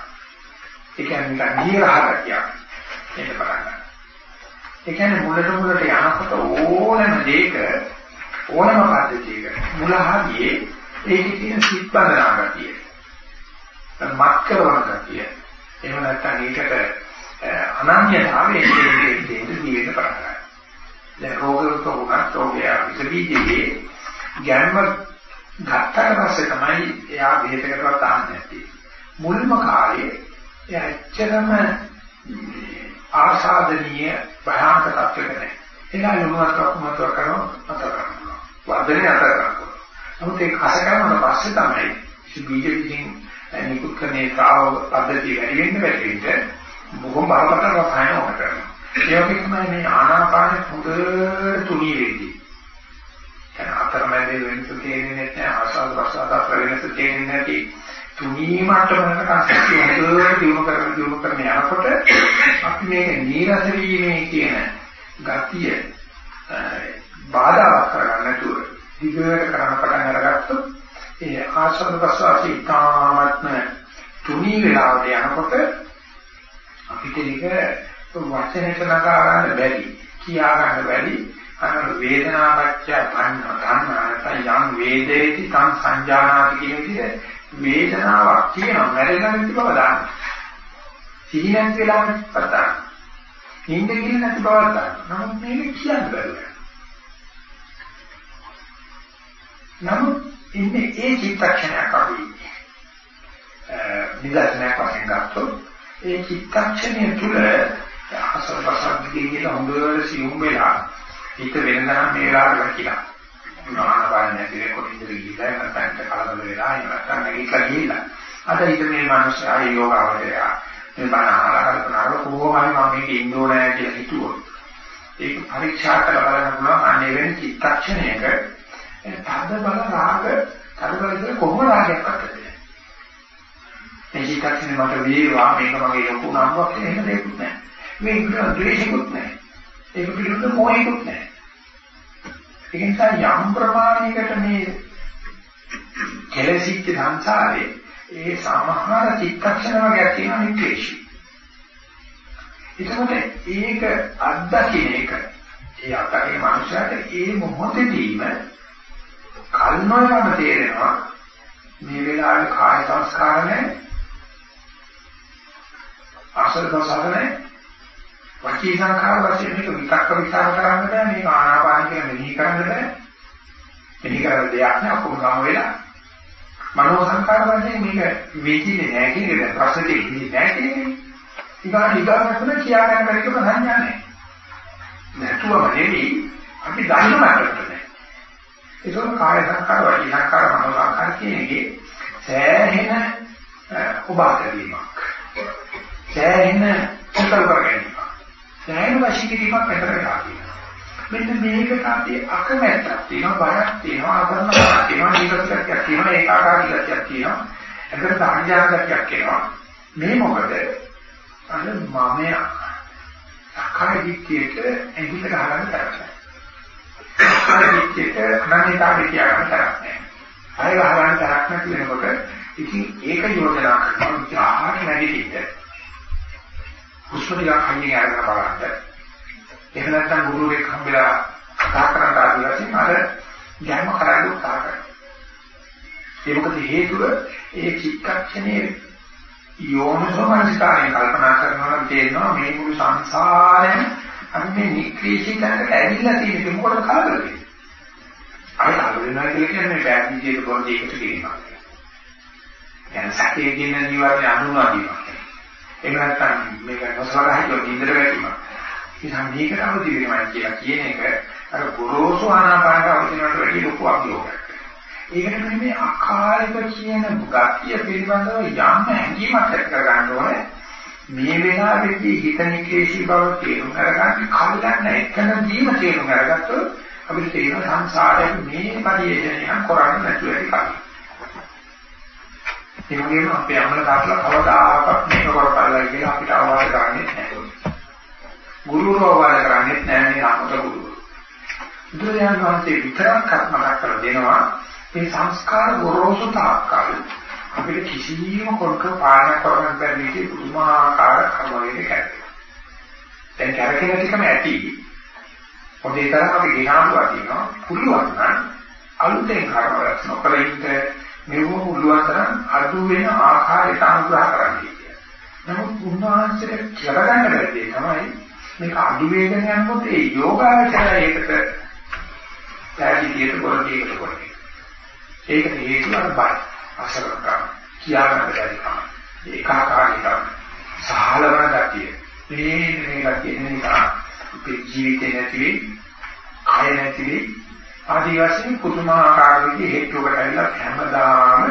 ඒ කියන්නේ නිකන් නීරහ ගතියක්. මේක බලන්න. ඒ කියන්නේ මුලට මුලට යනකොට ඕනම දෙයක ඕනම පද්ධතියක මුලහාදී ඒකේ තියෙන සිත් බඳනා ගතිය. මත් කරන ගතිය. එහෙම නැත්නම් ඒකට අනන්‍යතාවයේ දෙන්නේ දෙන්නේ දිවෙන්න පටන් ගන්නවා. දැන් රෝගයක වුණත් රෝගය විස බීජයේ ගැම්ම ගත්තට පස්සේ තමයි එයා බෙහෙතකටවත් ආන්නේ නැත්තේ. මුල්ම කාලේ එයා ඇත්තටම ආසාදනීය භයානක තත්ත්වයක නැහැ. එලා යොමුවක් මතව කරනවා අතර කරනවා. වර්ධනය අතර කරනවා. නමුත් ඒ කස කරනකොට පස්සේ තමයි බීජ විදිහින් නිකුත් කරන්නේ ත්‍රාව පද්ධතිය වැඩි වෙන්න වැඩි වෙන්න බොහොම බරපතල රසායන ඕන කරනවා. ඒ වගේ තමයි මේ ආනාපානෙ හොඳ තුනී වෙන්නේ. දැන් අතරමැදි වෙනස තේරෙන්නේ නැහැ ආසාව ප්‍රසආද අතර වෙනස තේරෙන්නේ නැති තුනී මට්ටමකට කන්සෙප්ට් හොඳට දිනු කරගෙන දිනු කරගෙන යනකොට අපි මේක නීරස වීමේ කියන ගතිය බාධාවක් කරගන්න නැතුව දිගට කරන පටන් අරගත්තොත් ඒ ආසාව ප්‍රසආසී තාමත්ම තුනී වෙලාවට යනකොට අපිට ඒක වචනයට නගා ගන්න බැරි කියා ගන්න බැරි අර වේදනාපච්චය පන්න ගන්න නැත්නම් යම් වේදේති තං සංජානාති කියන විදිහට වේදනාවක් තියෙනවා මැරෙන්න නැති බව දාන්න. සිහිනෙන් වෙලා නැත්නම් නිින්ද ගිහින් නැති බව දාන්න. නමුත් මේක කියන්න බැහැ. නමුත් ඉන්නේ ඒ චිත්තක්ෂණයක් අපි නිදර්ශනයක් වශයෙන් ගත්තොත් ඒ චිත්තක්ෂණය තුළ අසල් බසක් දිගේ හොඳට සියුම් වෙලා හිත වෙනදනම් මේ වෙලාවට ලකිලා. මොනවා බලන්නේ නැතිව කොටින්ද ගිහිල්ලා නැත්නම් කලබල වෙලා නැත්නම් නැගිටලා ගිහිල්ලා. අද හිත මේ මිනිස්සු ආයේ යෝගාවචරය මේ බණ අහලා කල්පනා කොහොමද මම මේක ඉන්න ඕනේ කියලා හිතුවොත්. ඒක පරීක්ෂා කරලා බලන්න පුළුවන් අන්නේ වෙන චිත්තක්ෂණයක තද බල රාග තද බල කියන කොහොම රාගයක් අත්දැකේ. මේ චිත්තක්ෂණය මට වේවා මේක මගේ ලොකු නම්වක් එහෙම දෙයක් නෑ. මේක ද්වේෂිකුත් නෑ. ඒක පිළිබඳ මොහේකුත් නැහැ. ඒ නිසා යම් ප්‍රමාණයකට මේ කෙලසිච්ච සංසාරේ ඒ සමහර චිත්තක්ෂණ වගේ තියෙන නික්ලේශී. ඒකමත ඒක අත්දකින්න එක ඒ අත්දකින මනුස්සයාට ඒ මොහොතේදීම කල්නොයම තේරෙනවා මේ වෙලාවේ කාය සංස්කාර නැහැ ආසල් ප්‍රසාර නැහැ වචී සංඛාර වශයෙන් මේක විතක්ක විචාර කරන්න බෑ. මේක ආනාපාන කියන මෙහි කරන්න බෑ. මෙහි කරන දෙයක් නෑ. ඔක්කොම ගම වෙලා. මනෝ සංඛාර වශයෙන් මේක වෙන්නේ නෑ කියන එක. ප්‍රශ්නේ තියෙන්නේ නෑ කියන්නේ ඊගා ඊගාකට කියා ගන්න බැරි කම සංඥා නෑ. නැතුවම නෙවෙයි අපි දන්න මට්ටමට නෑ. ඒක කාය සංඛාර වචී සංඛාර මනෝ සංඛාර කියන එකේ සෑහෙන උපාදවීමක් සෑහෙන උත්තර කරගැනීමක් සෑහෙන වශී කිරීමක් ඇතර වෙලා තියෙනවා. මෙන්න මේකට අපි අකමැත්තක් තියෙනවා, බයක් තියෙනවා, අසරණකමක් තියෙනවා, නිරසකයක් තියෙනවා, ඒකාකාරීකයක් තියෙනවා. ඒකට සාහජාගතයක් එනවා. මේ මොකද? අර මමයා සක්කාය දිට්ඨියට ඇඟිල්ල ගහගන්න තරයි. සක්කාය දිට්ඨියට අනන්‍යතාවය කියන්න තරක් නැහැ. අය ගහගන්න තරක් නැති වෙනකොට ඉතින් ඒක යෝජනා කරනවා ආහාර නැගිටින්න. හුස්ම ටිකක් හයියෙන් අරගෙන බලන්න. එහෙම නැත්නම් ගුරුවරයෙක් හම්බෙලා කතා කරන්න ආදිවාසීන් අර ගැම්ම කරන්න උත්සාහ කරනවා. ඒ මොකද හේතුව ඒ චිත්තක්ෂණයේ යෝනිසෝමනසිකාරයෙන් කල්පනා කරනවා නම් තේරෙනවා මේ මුළු සංසාරයම අපි මේ නික්‍රීෂී තැනකට ඇවිල්ලා තියෙන්නේ මොකටද කලබල වෙන්නේ? අර කලබල වෙනවා කියලා කියන්නේ බෑග් විදියට පොඩි එකට කියනවා. දැන් සැකයේ කියන නිවාරණය අනුනවා කියනවා. එහෙම නැත්නම් මේක නොසලකා හිතුව නින්දට වැටීමක්. ඉතින් මේකට අවදි වෙනවා කියලා කියන එක අර ගොරෝසු ආනාපානට අවදිනවට වැඩි ලොකු අභියෝගයක්. ඒකට මේ අකාලික කියන ගතිය පිළිබඳව යම් හැඟීමක් ඇති කරගන්න ඕනේ. මේ වෙලාවේදී හිත නිකේශී බව තේරුම් අරගන්න කල්යන්න එකනදීම තේරුම් අරගත්තොත් අපිට තේරෙන සංසාරයේ මේ පරිේශණයක් කරන්නේ නැතුව ඇති කලින්. ඒ වගේම අපේ අමල තාත්තලා කවදාකවත් මේක කරපළයි කියලා අපිට අවවාද කරන්නේ නැහැ. ගුරුවරු අවවාද කරන්නේ නැහැ මේ ආමත ගුරුවරු. බුදුරජාණන් වහන්සේ විතරක් මතක් කර දෙනවා මේ සංස්කාර ගොරෝසු තාක්කල් අපිට කිසිම කොල්ක පාලනය කරන්න බැරි විදිහේ පුදුමාකාර කර්ම වේද කරනවා. දැන් කරකෙන ටිකම ඇති. ඔතේ තරම් අපි ගෙනාවුවා කියනවා පුළුවන් නම් අලුතෙන් කර්ම රැස් නොකර ඉන්න මෙව උළුවතරන් අඩු වෙන ආකාරයට අනුග්‍රහ කරන්නේ කියලා. නමුත් උන්වහන්සේට කියලා ගන්න බැරි තමයි මේක අඩු වේගන යනකොට ඒ යෝගාචරය ඒකට පැහැදිලියට පොරදීකට පොරදී. ඒකට හේතුව බය අසරකම් කියාගන්න බැරි කම. ඒකාකාරීකම සහලවන ගතිය. මේ මේ ගතිය නිසා අපේ ජීවිතේ නැති කය නැති ආදී වශයෙන් පුදුමාකාර විදිහේ හේතුවකට ඇවිල්ලා හැමදාම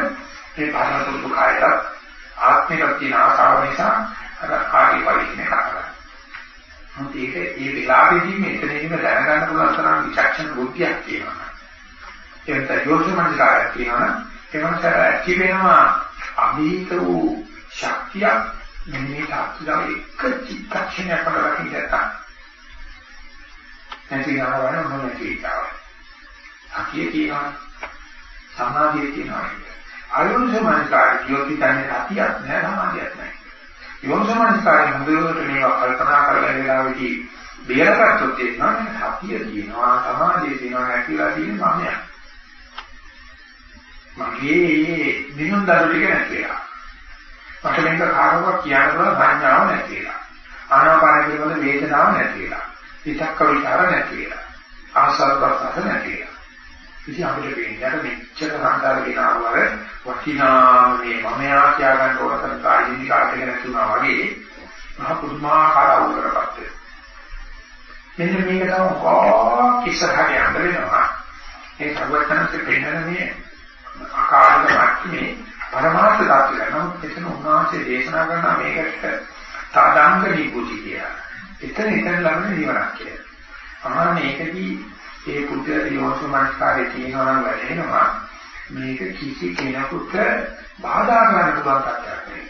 මේ පරමතුතු කායයට ආත්මික තියෙන ආසාව නිසා අර කාටි පරිච්ඡේද කරනවා. මොකද ඒක ඒ වෙලාවේදී මෙතනින්ම දැනගන්න පුළුවන් තරම් විචක්ෂණ බුද්ධියක් තියෙනවා. ඒකට යෝසමනිකාරය තියෙනවා. ඒවන්ට ඇති වෙනවා අභීත වූ ශක්තිය මෙන්න තාක්ෂිකව එක චිත්තක්ෂණයක් කරලා ඉඳලා. නැති ගාවන මොන කීතාවයි. සතිය තියෙනවා. සමාධිය තියෙනවා අයෝනිසමනස්කාරය කියොත් ඉතින් සතියක් නෑ සමාධියක් නෑ. යෝනිසමනස්කාරය මුදුවට මේවා කල්පනා කරගෙන වෙලාවෙදී බේරගත්තොත් එනවා මේ සතිය තියෙනවා සමාධිය තියෙනවා නැතිලා තියෙන මමයා මගේ දිනුම් දරු ටික නැතිලා මට මේක කාරණාවක් කියන්න පුළුවන් සංඥාවක් නැතිලා ආනාපාන පිළිබඳ වේදනාවක් නැතිලා විතක්ක විචාර නැතිලා ආසාර ප්‍රසන්න නැතිලා ඉතින් අපිට වෙන්නේ මෙච්චර සංකාර ගෙනාවවර වටිනා මේ මමයා කියා ගන්න ඕන තරම් කායිනි කාටක නැතුණා වගේ මහ පුදුමාකාර අවුලකටපත් වෙනවා. මෙන්න මේක තමයි කොක් ඉස්සරහට යන්න වෙනවා. ඒ සර්වඥාන්සේ පෙන්නන මේ අකාලික වාක්‍යයේ පරමාර්ථ ධාතුව නමුත් එතන උන්වහන්සේ දේශනා කරන මේකට තාදාංග නිබුති කියලා. එතන එතන ළඟ නිවනක් කියලා. ආ මේකදී ඒ පුද්ගල යෝසමනස්කාරයේ තියෙනවා නම් වැටෙනවා මේක කිසි කෙනෙකුට බාධා කරන්න පුළුවන් තත්ත්වයක් නෙවෙයි.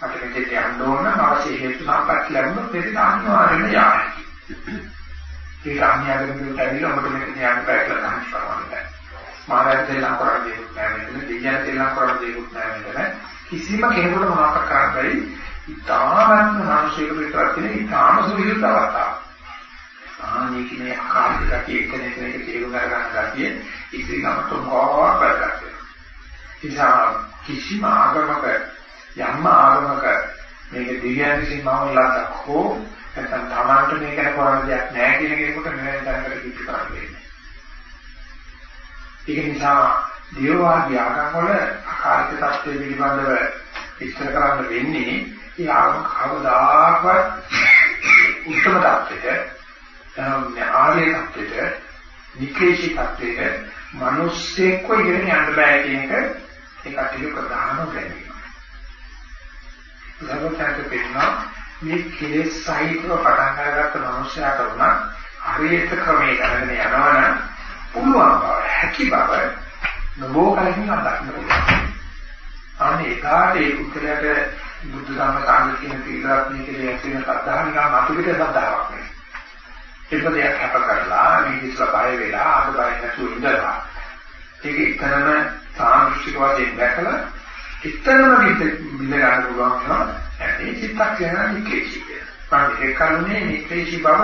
අපිට මෙතෙක් යන්න ඕන අවශ්‍ය හේතු සම්පත් ලැබුණොත් ඒක අනිවාර්යයෙන්ම යාමයි. ඒක අන්‍යයන්ගෙන් ඇවිල්ලා ඔබට මෙතන යන්න බෑ කියලා තමයි කරන්නේ. මානවයන් දෙල්ලම් කරන්නේ නැහැ මෙතන දෙවියන් දෙල්ලම් කරන්නේ දෙයක් නැහැ මෙතන. කිසිම කෙනෙකුට මොනවක් කරන්න බැරි ඉතාමත් මානසික විතරක් තියෙන ඉතාම සුවිහිත අවස්ථාවක්. ආනේ කියන්නේ අකාලික ගතිය එකිනෙක එක තේරුම් ගන්න ගතිය ඉතිරිගම තොමවා කරගන්න. ඉතින් කිසිම ආගමක යම්ම ආගමක මේක දිව්‍යයන් විසින් මම ලද්දක් හෝ නැත්නම් තමන්ට මේක කරන්න දෙයක් නැහැ කියන කෙනෙකුට මෙවැනි තැනකට කිච්ච කරන්නේ. ඒක නිසා දේවවාදී ආගම් වල අකාලික தත්ත්වය පිළිබඳව විස්තර කරන්න වෙන්නේ ඒ ආගම කවදාකවත් උත්තර தත්ත්වයට ආර්ය tattete, නික්ලේශී tattete, මිනිස්සෙක්ව ඉගෙන යන්න බෑ කියන එක ඒකට ටික ප්‍රධාන ගැනීම. ලබතට පෙන්නවා මේ කෙලෙස් සහිතව පටන් අරගත්ත මිනිසයාට උනා හරියට ක්‍රමයක අරගෙන යනවනම් පුළුවන් බව, හැකි බව නබෝ කලින් අදහන්න පුළුවන්. අනේ ඒකාට ඒ පුද්ගලයාට බුද්ධ ධර්ම සංග කියන තීරත්නයේ කියලා ඇතුළේ සද්ධා නිකන් මතුපිට සද්ධාාවක් නෙවෙයි. ඒක දෙයක් අප කරලා මේ ඉස්සර බය වෙලා අද බය නැතුව ඉඳලා ඒක ඉතරම සාමෘෂික වශයෙන් දැකලා ඉතරම විද ගන්න පුළුවන් වෙනවා ඒ චිත්තක්ෂණ නිකේෂී කියන. ඒ කරුණේ නිකේෂී බව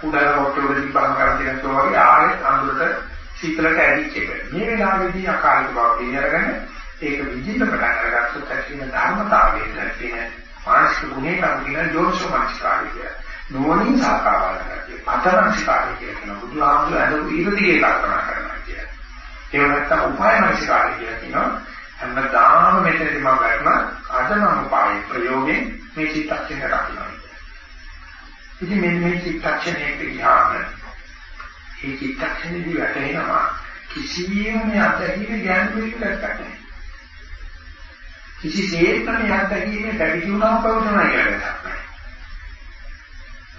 කුඩා රොට්ටුවල දිබ්බහම කරන් තියෙනවා වගේ ආයෙත් අඳුරට සීතලට ඇදිච්ච එක. මේ වෙලාවේදී අකාලික බව පිළිඅරගෙන ඒක විජිත පටන් අරගත්තොත් ඇතිවෙන ධර්මතාවයේ තියෙන මානසික ගුණේ කරුණේ යෝනිසෝමනස්කාරය කියන්නේ. නෝනින් සාකාරය කරන්නේ. අතරංශකාරය කියන බුදුහාමුදුර ඇදපු ඊරදිගේ කල්පනා කරනවා කියන්නේ. ඒක නැත්තම් උපායමනස්කාරය කියලා කියනවා. හැමදාම මෙතනදී මම ගන්න අදනම් උපාය ප්‍රයෝගයෙන් මේ චිත්තක්ෂණය රකින්නවා. ඉතින් මෙන්න මේ චිත්තක්ෂණයට ගියාම ඒ චිත්තක්ෂණයේදී වැටෙනවා කිසියම් මේ අත්දැකීමේ ගැඹුරට නැහැ. කිසිසේත්ම මේ අත්දැකීමේ පැවිදි වුණා පවුනයි කියලා නැහැ.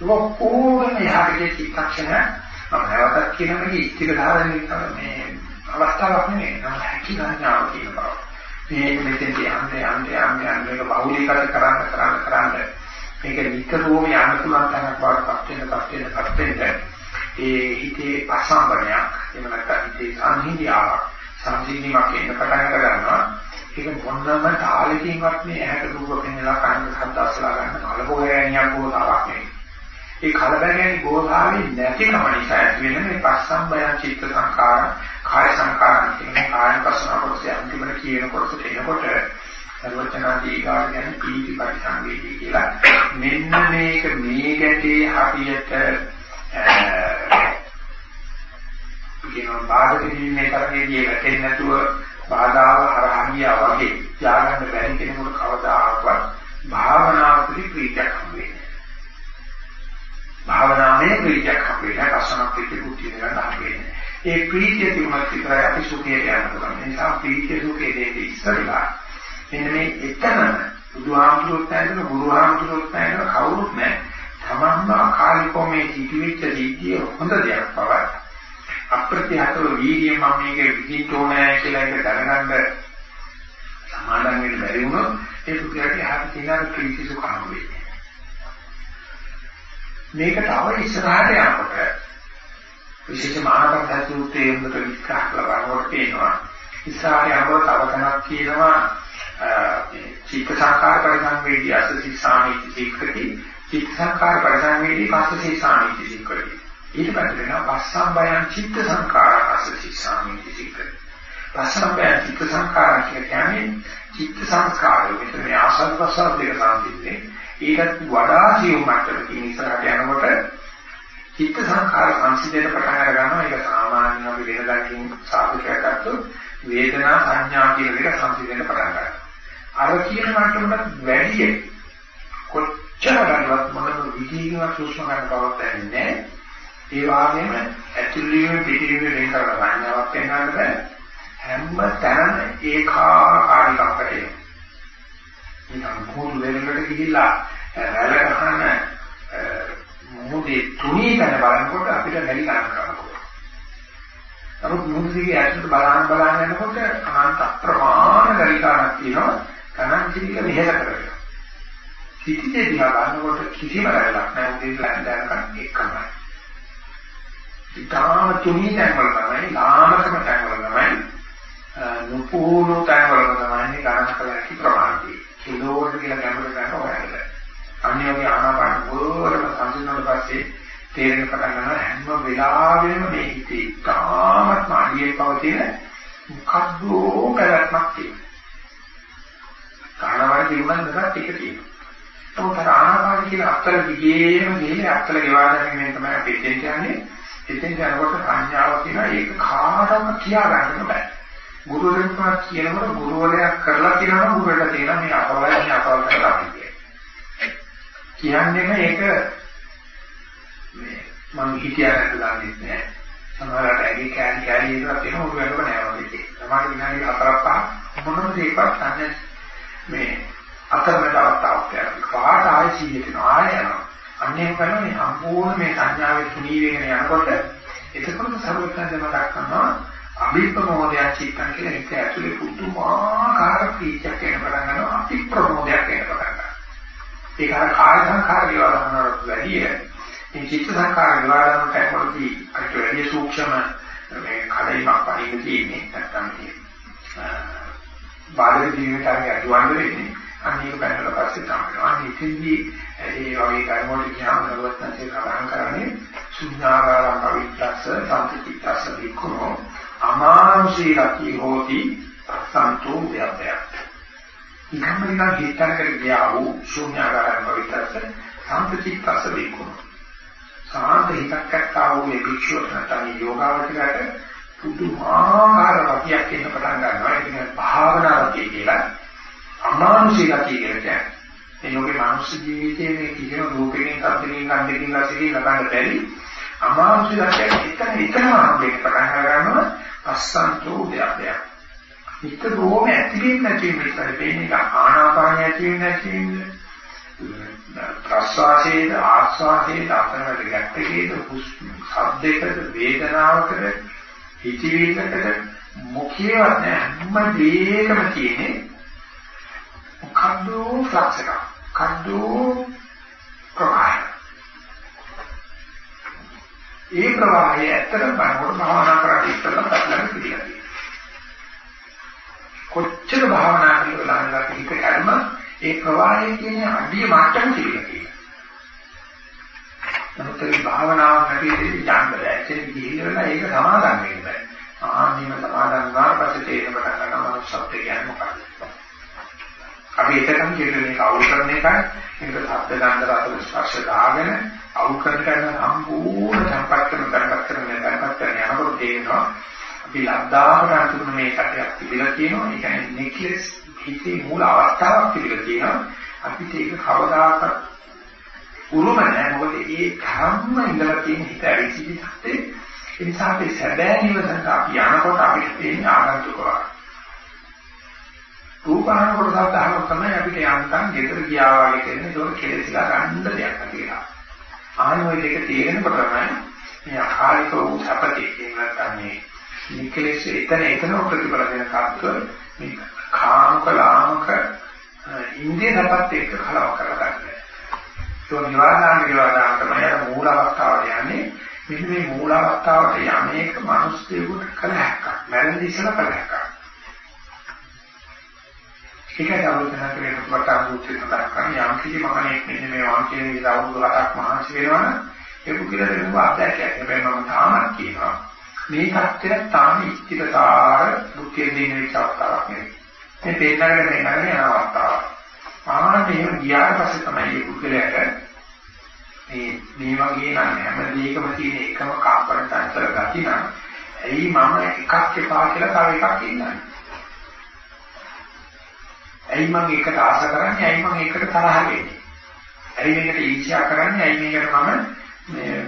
ඔක්කොම යාගේ චිත්තක්ෂණ. අපරවතක් කියන මේ ඉස්තිර ධාරණය මේ අවස්ථාවක් නෙමෙයි. නම හැකි ගන්නවා කියන බව. මේ මෙතෙන්දී යන්නේ යන්නේ යන්නේ යන්නේ. බහුලීකරණ කරන්න කරන්න කරන්න මේක නිතරම යන්න පුළුවන් තරමක් බවට පත් වෙන පත් වෙන පත් වෙන ඒ හිතේ අසම්බරයක් එහෙම නැත්නම් හිතේ සංහිඳියාවක් සංසිඳීමක් එන්න පටන් ගන්නවා ඒක මොනම තාලකින්වත් මේ ඇහැට රූප පෙන්ලා කන්න ශබ්ද අසලා ගන්න කලබෝයනියක් බෝතාවක් නෙවෙයි ඒ කලබගෑනි ගෝධාවේ නැතිකම නිසා ඇති වෙන මේ පස්සම්බයං චිත්ත සංකාර කාය සංකාර කියන කායන පස්සන කොටස අන්තිමට කියන කොටස එනකොට සර්වචනාදී ඊගාට කියන්නේ පීති පරිසංවේදී කියලා මෙන්න මේක මේ ගැටේ හරියට කියනවා බාධක දීමේ තරගයේදී වැටෙන්නේ නැතුව බාධාව හරහා ගියා වගේ. ත්‍යාගන්න බැරි කෙනෙකුට කවදාකවත් භාවනාව පිළි ප්‍රීතියක් හම්බ වෙන්නේ භාවනාවේ ප්‍රීතියක් හම්බෙන්නේ කස්සනක් ප්‍රීතිය කුටි ගන්න හම්බෙන්නේ. ඒ ප්‍රීතිය තිබුණත් විතරයි අපි සුඛයට යන්න පුළුවන්. ඒ නිසා ප්‍රීතිය සුඛේ දෙන්නේ ඉස්සරලා. මෙන්න මේ එතන බුදුහාමුදුරුවෝ නැතිව බුදුහාමුදුරුවෝ නැතිව කවුරුත් නැහැ. තමන්ම අකාලිකව මේ ජීවිත ජීවිතය හොඳ දෙයක් බව අප්‍රත්‍යහතව වීර්යය මම මේක විදිහට ඕනෑ කියලා එක දැනගන්න සමාදන් වෙන්න බැරි වුණොත් ඒ පුද්ගලයාට යහපත් තියෙන ප්‍රීති සුඛ හම්බ වෙන්නේ. මේක තව ඉස්සරහට යනකොට විශේෂම ආනාපාන සූත්‍රයේ උන්ට විස්තර කරලා බලනකොට පේනවා. ඉස්සරහට යනකොට තව තැනක් කියනවා චිත්ත සංකාර පරිසංවේදී අසසි සාමිති සික්කති. චිත්ත සංකාර පරිසංවේදී පස්සසි සාමිති සික්කති. ඊට පස්සේ වෙනවා පස්සම්බයං චිත්ත සංකාර අසසි සාමිති සික්කති. පස්සම්බයං චිත්ත සංකාර කියන්නේ චිත්ත සංස්කාරය මෙතන මේ ආසන්න ප්‍රසාර දෙක සම්පින්නේ ඊටත් වඩා සියුම් මට්ටමකින් ඉස්සරහට යනකොට චිත්ත සංඛාර සංසිඳන පටන් අර ගන්නවා. ඒක සාමාන්‍යයෙන් අපි වෙනදාකින් සාධකයක් ගත්තොත් වේදනා සංඥා කියන එක සංසිඳන පටන් ගන්නවා. අර කියන මට්ටමකට වැඩි කොච්චර ගන්නවත් මොනම විදිහකින්වත් සූක්ෂම ගන්න බවක් දැනෙන්නේ ඒ වගේම ඇතුළේම පිටිවීම වෙන කරලා ගන්නවක් වෙනවද හැම තැනම ඒකාකාරීකමකට එනවා නිකන් කුණු වෙනකට ගිහිල්ලා රැළ ගහන මොහොතේ තුනී තැන බලනකොට අපිට වැඩි ගන්න කරනවා. නමුත් මුහුදේ ඇතුළට බලන බලන යනකොට අනන්ත ප්‍රමාණ ගලිකාවක් තියෙනවා. ගණන් කිරික මෙහෙල කරගෙන. සිටිතේ දිහා බලනකොට කිසිම රැළක් නැහැ. උදේ ලැන්ඩයන්කන් එකමයි. ඊටාම තුනී තැන් වල තමයි ලාමකම තැන් වල තමයි නුපුහුණු තැන් වල තමයි ගණන් කළ හැකි ප්‍රමාණය. කිලෝවට කියලා ගැඹුරට ගන්න හොයන්න. අනිවාර්ය ආනාපාන ගොරම සංසිඳුණාට පස්සේ තේරෙන පටන් ගන්නවා හැම වෙලාවෙම මේ හිතේ තාමත් මාඩියේ පවතින මොකද්ද පැවැත්මක් තියෙනවා. කාණවල තිබුණා නේද ටික තියෙනවා. ඒකට ආනාපාන කියන අත්තර දිගේම ගිහලා අත්තර ගෙවා ගැනීමෙන් තමයි අපි එතෙන් කියන්නේ. එතෙන් යනකොට සංඥාව කියන ඒක කාටවත් කියා ගන්න බෑ. ගුරුවරයෙක්ම කියනකොට ගුරුවරයා කරලා කියනවා ගුරුවරට තේරෙනවා මේ අපවයි මේ අපව කරලා කියන්නේ. කියන්නේ මේක මේ මම හිතියාට දාන්නේ නැහැ. සමහරවිට ඇගේ කෑලි කෑලි එකක් තියෙන උඩ වැටව නෑ වගේ. තමයි විනාඩි 4ක් පහ මොනම දෙයක්වත් නැහැ. මේ අතරමැද අවස්ථාවක් තියෙනවා. පාට ආයෙ සීයට ආයෙ යනවා. අන්නේ කරන මේ සම්පූර්ණ මේ සංඥාවේ තුනී වෙගෙන යනකොට එතකොට සර්වඥ දෙමතක් කරනවා අභිප්‍රමෝදයක් චිත්තන් කියලා එක ඇතුලේ පුදුමාකාර ප්‍රීතියක් එන පටන් ගන්නවා අභිප්‍රමෝදයක් එන පටන් ගන්නවා. ඒක අර කාය සංඛාර විවාද කරනවට වැඩිය මේ චිත්ත සංඛාර විවාද කරන තැනකදී අර වැඩි සූක්ෂම මේ කඩයිමක් පරිදි තියෙන්නේ. නැත්නම් මේ බාහිර ජීවිතයේ අඩුවන් වෙන්නේ. අනේක පැනලා පස්සේ තමයි. අනේ ඉතින්දී ඒ වගේ කර්මවලට කියනවා නවත්තන්සේ කලහම් කරන්නේ ශුද්ධාකාරම් පවිත්‍රස්ස සම්පතිත්‍රස්ස විකුණෝ අමානුෂී ගතිය හෝති සන්තෝ ව්‍යප්තයක්. ඉකම නිකන් හිතනකට ගියා වූ ශූන්‍යාකාරයෙන් පවිත්‍රස සම්පතික්කස වේකුණ. සාන්ත හිතක් එක්කා වූ මේ භික්ෂුව නැත්නම් යෝගාවචරයට පුදුමාකාර ගතියක් එන්න පටන් ගන්නවා. ඒක කියන්නේ භාවනාවකේ කියලා අමානුෂී ගතිය කියන්නේ. මේ යෝගේ මානසික ජීවිතයේ මේ කිසිම රූපකින්, කම්පකින්, කන්දකින්, රසකින් ලබන්න බැරි අමාරුයි දැක්ක එතන එතනම මේක පටන් ගන්නවා අස්සන්තෝ දෙයක්. නිතරම ඇතිවීම නැතිවීම විතරයි වෙන්නේ. ආනාපානය ඇතිවීම නැතිවීම ප්‍රස්වාසයේද ආස්වාදයේද අතරවල ගැටකේද හුස්ම ශබ්දයකද වේදනාවකද හිතවිල්ලකද මොකියවත් නැහැ. හැම දෙයකම තියෙන්නේ මොකද්ද ෆ්ලක්ස් එක මොකද්ද ප්‍රවාහය ඒ ප්‍රවාහය ඇත්තටම බලනකොට භාවනා කරලා ඉස්සෙල්ලා පැටලෙන්න පිළිගන්න කොච්චර භාවනා කරලා ළඟට හිත කර්ම ඒ ප්‍රවාහය කියන්නේ අඩිය මට්ටම කියලා නමුත් ඒ භාවනාව නැතිදී යන්න බෑ. ඒක ගිහිල්ලා ඒක සමාදන් වෙන්න බෑ. ආන්නේම සමාදන් වුණාට පස්සේ තේරෙන පටන් ගන්නවා මනුස්සත්වය කියන්නේ මොකක්ද. අපි එතකම් කියන්නේ මේක අවුල් කරන එකයි. මේක ශබ්ද ගන්ධ රස ස්පර්ශ දාගෙන අවුල් කරන කරන සම්පූර්ණ සම්පත්තන කරපත් කරන කරපත් කරන යනකොට තේරෙනවා අපි ලද්දාවට අතුරුන මේ කටයක් තිබිලා තියෙනවා. ඒ කියන්නේ නෙක්ලස් හිතේ මූල අවස්ථාවක් තිබිලා තියෙනවා. අපිට ඒක කවදාකවත් උරුම නැහැ. මොකද ඒ ධර්ම ඉඳලා තියෙන හිත ඇවිසිච්ච ඒ නිසා අපි සැබෑ නිවසට අපි යනකොට අපිට තියෙන ආගන්තුකවා. රූපාන කොටසක් අහම තමයි අපිට යන්තම් ගෙදර ගියා වගේ කියන්නේ ඒක කෙලෙසිලා ගන්න දෙයක් නැතිලා. ආනෝයි දෙක තේරෙනකොට තමයි මේ අකාලික වූ සපතේ කියන නැත්නම් මේ නිකලෙස් එතන එතන ප්‍රතිඵල දෙන කාර්ය මේ කාමක ලාමක ඉන්දිය සපත් එක්ක කලව කරගන්න. ඒක නිවාදාන නිවාදාන තමයි අර මූල අවස්ථාවට යන්නේ. මෙන්න මේ මූල අවස්ථාවට යන්නේක මිනිස්සුන්ට කල හැක්කක්. මරණ දිසල කල හැක්කක්. ඒකයි අවුරුද්දක් වෙන කොට අමුතු කතා කරන්නේ යම් කිසි මහණෙක් මෙන්න මේ වාක්‍යයේ විතර අවුරුදු 8ක් මහන්සි වෙනවනම් ඒක කියලා දෙන්න අධ්‍යයනයක්. හැබැයි මම තාමත් කියනවා මේ தත්ත්වය තාම ඉස්තිරසාර දුක්ඛේ දින විචාරතාවක් නෙවෙයි. මේ තේන්නගෙන මේකනේ යන අවස්ථාව. ආන්නේ ගියාට පස්සේ තමයි මේ පුද්ගලයාට මේ මේ වගේ නම් හැම දෙයකම තියෙන එකම කම්පන චංචල ගති නම් ඇයි මම එකක් එපා කියලා තව එකක් ඉන්නන්නේ? ඇයි මම එකට ආස කරන්නේ? ඇයි මම එකට තරහ වෙන්නේ? ඇයි මේකට ඊර්ෂ්‍යා කරන්නේ? ඇයි මේකට මම මේ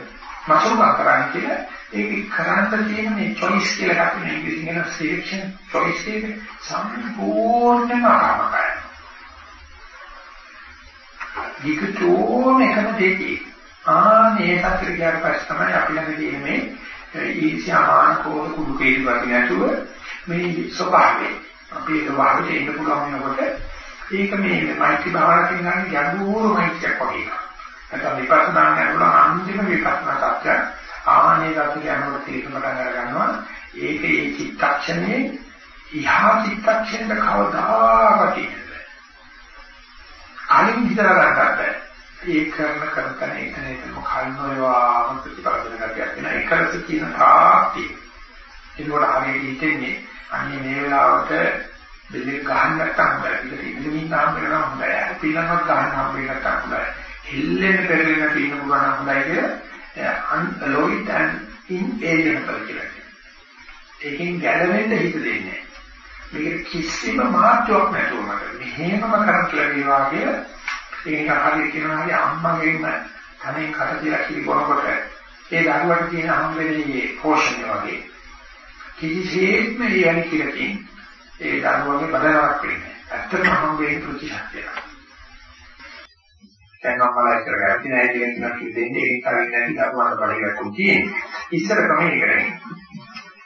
මසුරුකම් කරන්නේ කියලා ඒක කරන්න තියෙන මේ choice කියලා අපි මේ ඉංග්‍රීසියෙන් කියන selection choice එක සම්පූර්ණයෙන්ම අකාමකයි. විකටෝම එකම දෙකේ. ආනේ සත්‍ය කියන පස්ස තමයි අපි ළඟ තියෙන මේ ඊර්ෂ්‍යාමාන කෝල කුඩු කේතු වගේ නැතුව මේ ස්වභාවය. අපි ඒක වාහනේ ඉන්න පුළුවන් වෙනකොට ඒක මේ මෛත්‍රී භාවනාවෙන් ගන්න ගැඹුරු මෛත්‍රියක් වගේ එකක්. නැත්නම් විපස්සනා කරනකොට අන්තිම විපස්සනා tattya ආනේ tattya යනකොට තේරුම ගන්න ගන්නවා. ඒක ඒ චිත්තක්ෂණයේ ඉහා චිත්තක්ෂණයට කවදාවත් ඉන්නේ. කලින් හිතලා ගන්නත් බෑ. ඒ කරන කරතන එතන එතන කල්නෝයවා ප්‍රතිපල දෙන ගැටියක් වෙන එකලස කියන තාක්ටි. ඒකට හරියට හිතෙන්නේ අනේ මේ වෙලාවට බෙල්ල ගහන්න නැත්නම් හොඳයි. ඒක ඉඳමින් තාම වෙනවා හොඳයි. පිළනවත් ගහන්න හම්බ වෙනකම් හොඳයි. හෙල්ලෙන්න පෙරලෙන්න තියෙන පුළුවන් හොඳයි කියලා unalloyed and inalienable කියලා කියනවා. ඒකෙන් ගැලවෙන්න හිත දෙන්නේ නැහැ. මේක කිසිම මාත්‍යක් නැතුව මට මෙහෙමම කරත් ලැබේවා කියලා ඒක හරිය කියනවා හරිය අම්මගෙන්ම තනින් කට කියලා කිරි බොනකොට ඒ දරුවට තියෙන හම්බෙන්නේ පෝෂණය වගේ කිසිසේත්ම ඒ යන්නේ කියලාකින් ඒ දරුවගේ බදලවක් වෙන්නේ ඇත්තටම හම්බෙන්නේ ප්‍රතිශක්තිය. දැන් මම බලයි කරගත්තා නෑ කියන කෙනෙක් දෙන්නේ ඒක කලින් නැති දරුවන්ට බඩේකට තියෙන්නේ. ඉස්සර තමයි ඒක නෙවෙයි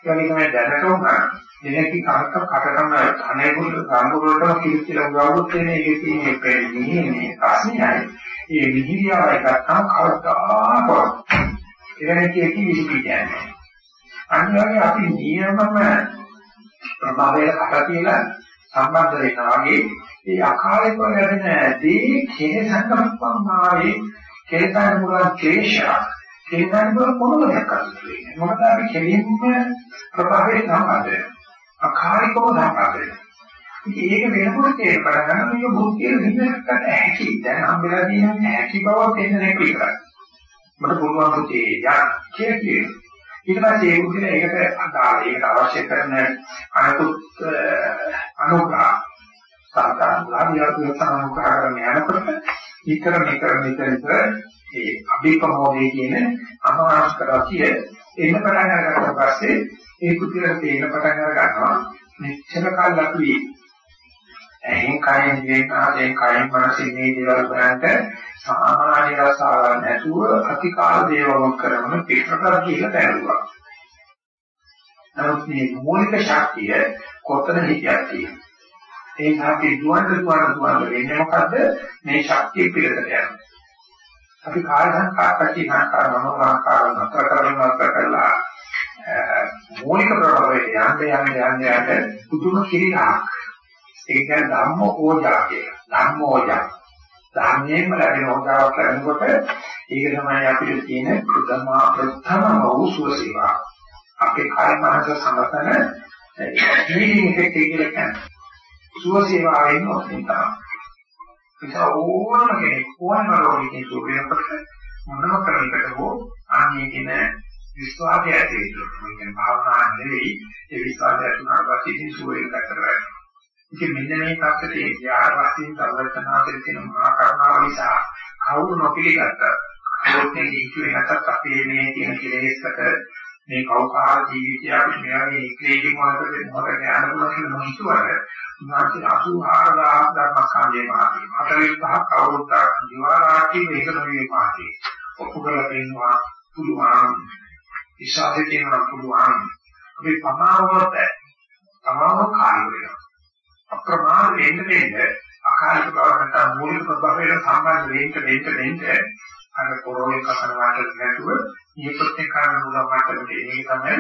ඒ වගේ තමයි දැනට උනා දෙනකි කාර්ක කටකම අනේකුල් සම්පූර්ණටම කිලිච්චලා උගවුත් තියෙන එකේ තියෙන මේ මේ ප්‍රශ්නයයි ඒ විහිරියාව එකක්ම කවදාකවත් එවැනි කීකී විසිපිටියන්නේ අනිවාර්යයෙන් අපි නියමම ප්‍රභාවයට කට තියලා සම්බන්ධ වෙනවා වගේ ඒ අකාලිකව වැඩෙන දේ කේසංගමප්පමාවේ කේතන මුල ක්ලේශා කේතන මුල කොහොමද කරන්නේ මොකද අපි කෙලින්ම ප්‍රභාවයට සම්බන්ධ වෙනවා අකාලිකව සම්බන්ධ වෙනවා. ඉතින් ඒක වෙනකොට තේරුම් ගන්න මේක බුද්ධිය විඳකට ඇහැකි. දැන් හම්බෙලා තියෙන ඇහැකි බව තේරෙන එක විතරයි. මට පුළුවන් පුතේ යා කියලා කියනවා. ඊට පස්සේ ඒ බුද්ධිය ඒකට අදාළ. ඒකට අවශ්‍ය කරන අනුකුත් අනුග්‍රහ සාධාරණ විවසන කරගෙන යනකොට විතර විතර විතර ඒ අභිප්‍රමෝදයේ කියන අමානුෂ්ක රතිය එන්න පටන් අරගත්තා පස්සේ ඒ කුතියට තේින පටන් අර ගන්නවා මෙච්චර කල් අපි එහෙන් කයින් වේකාදෙන් කයින් මනසින් මේ දේවල් කරන්ට සාමාන්‍ය රසාව නැතුව අතිකාල දේවල් කරන පිටකට කියලා දැරුවා. නමුත් මේ මූලික ශක්තිය කොතන හිටියක් තියෙනවා. ඒ ශක්තිය දුවන්න දුවන්න දුවන්න වෙන්නේ මොකද්ද? මේ ශක්තිය පිළිතට යනවා. අපි කාය සංකාර පැති සංකාර මනෝසංකාර නතර කරගෙන නතර කළා. මූලික ප්‍රබලයේ යන්න යන්න යන්න යන්න පුදුම කිරියක්. ඒ කියන්නේ ධම්ම ඕජා කියලා. ධම්ම ඕජා. ධර්මයෙන්ම ලැබෙන ඕජාවක් ලැබෙනකොට ඒක තමයි අපිට තියෙන ප්‍රථම ප්‍රථම වූ සුවසේවා. අපේ කාය මනස සමතන හීලින් ඉෆෙක්ට් එක කියලා කියන්නේ. සුවසේවා වෙන්න ඕනේ තමයි. ඒක ඕනම කෙනෙක් ඕනම රෝගියෙක් සුවේනකොට මොනම කරන්නට හෝ ආන්නේ කියන විශ්වාසය ඇති වෙනවා. මේ කියන්නේ භාවනා නෙවෙයි ඒ විශ්වාසය ඇති වුණාට පස්සේ ඉතින් සුවේකට කරලා ඉතින් මෙන්න මේ පැත්තේ යාර වශයෙන් සර්වඥාතර තියෙන මහා කරුණාව නිසා කවුරු නොපිළිගත්තා කවුරුත් මේ කිව්වේ නැත්නම් අපේ මේ තියෙන කෙලෙස්කට මේ කෞකාර ජීවිතය අපි මෙයාගේ ඉක්ලේකින් මොනකද මොකද ඥාන පුළුවන් කියලා නොහිතුවර උන්වහන්සේ 84000 ධර්මස්කන්ධේ මාර්ගය. හතරේ පහ කවුරුත් දිවාරාටි මේක නෙවෙයි මාර්ගය. ඔක්කො කරලා පෙන්නවා පුළුවන්. ඉස්සාවේ තියෙනවා පුළුවන්. අපි පමාවවත් තමාම කාර්ය වෙනවා. අප්‍රමාද වෙන්න වෙන්න අකාලික බව නැත්නම් මූලික ප්‍රබවයට සම්බන්ධ වෙන්න වෙන්න වෙන්න අර පොරොවේ කසන වාටට නැතුව නියපොත්තේ කරන මුල මට්ටමට එන්නේ තමයි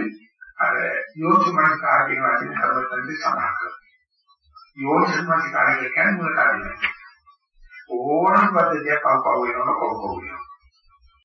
අර යෝතිමනිකාර කියන වචනේ කරවත්තන්ගේ සඳහන් කරන්නේ. යෝතිමනිකාර කියන්නේ මුල කාරණේ. ඕනම පද්ධතියක් පව පව වෙනවම කොහොම වෙනවා.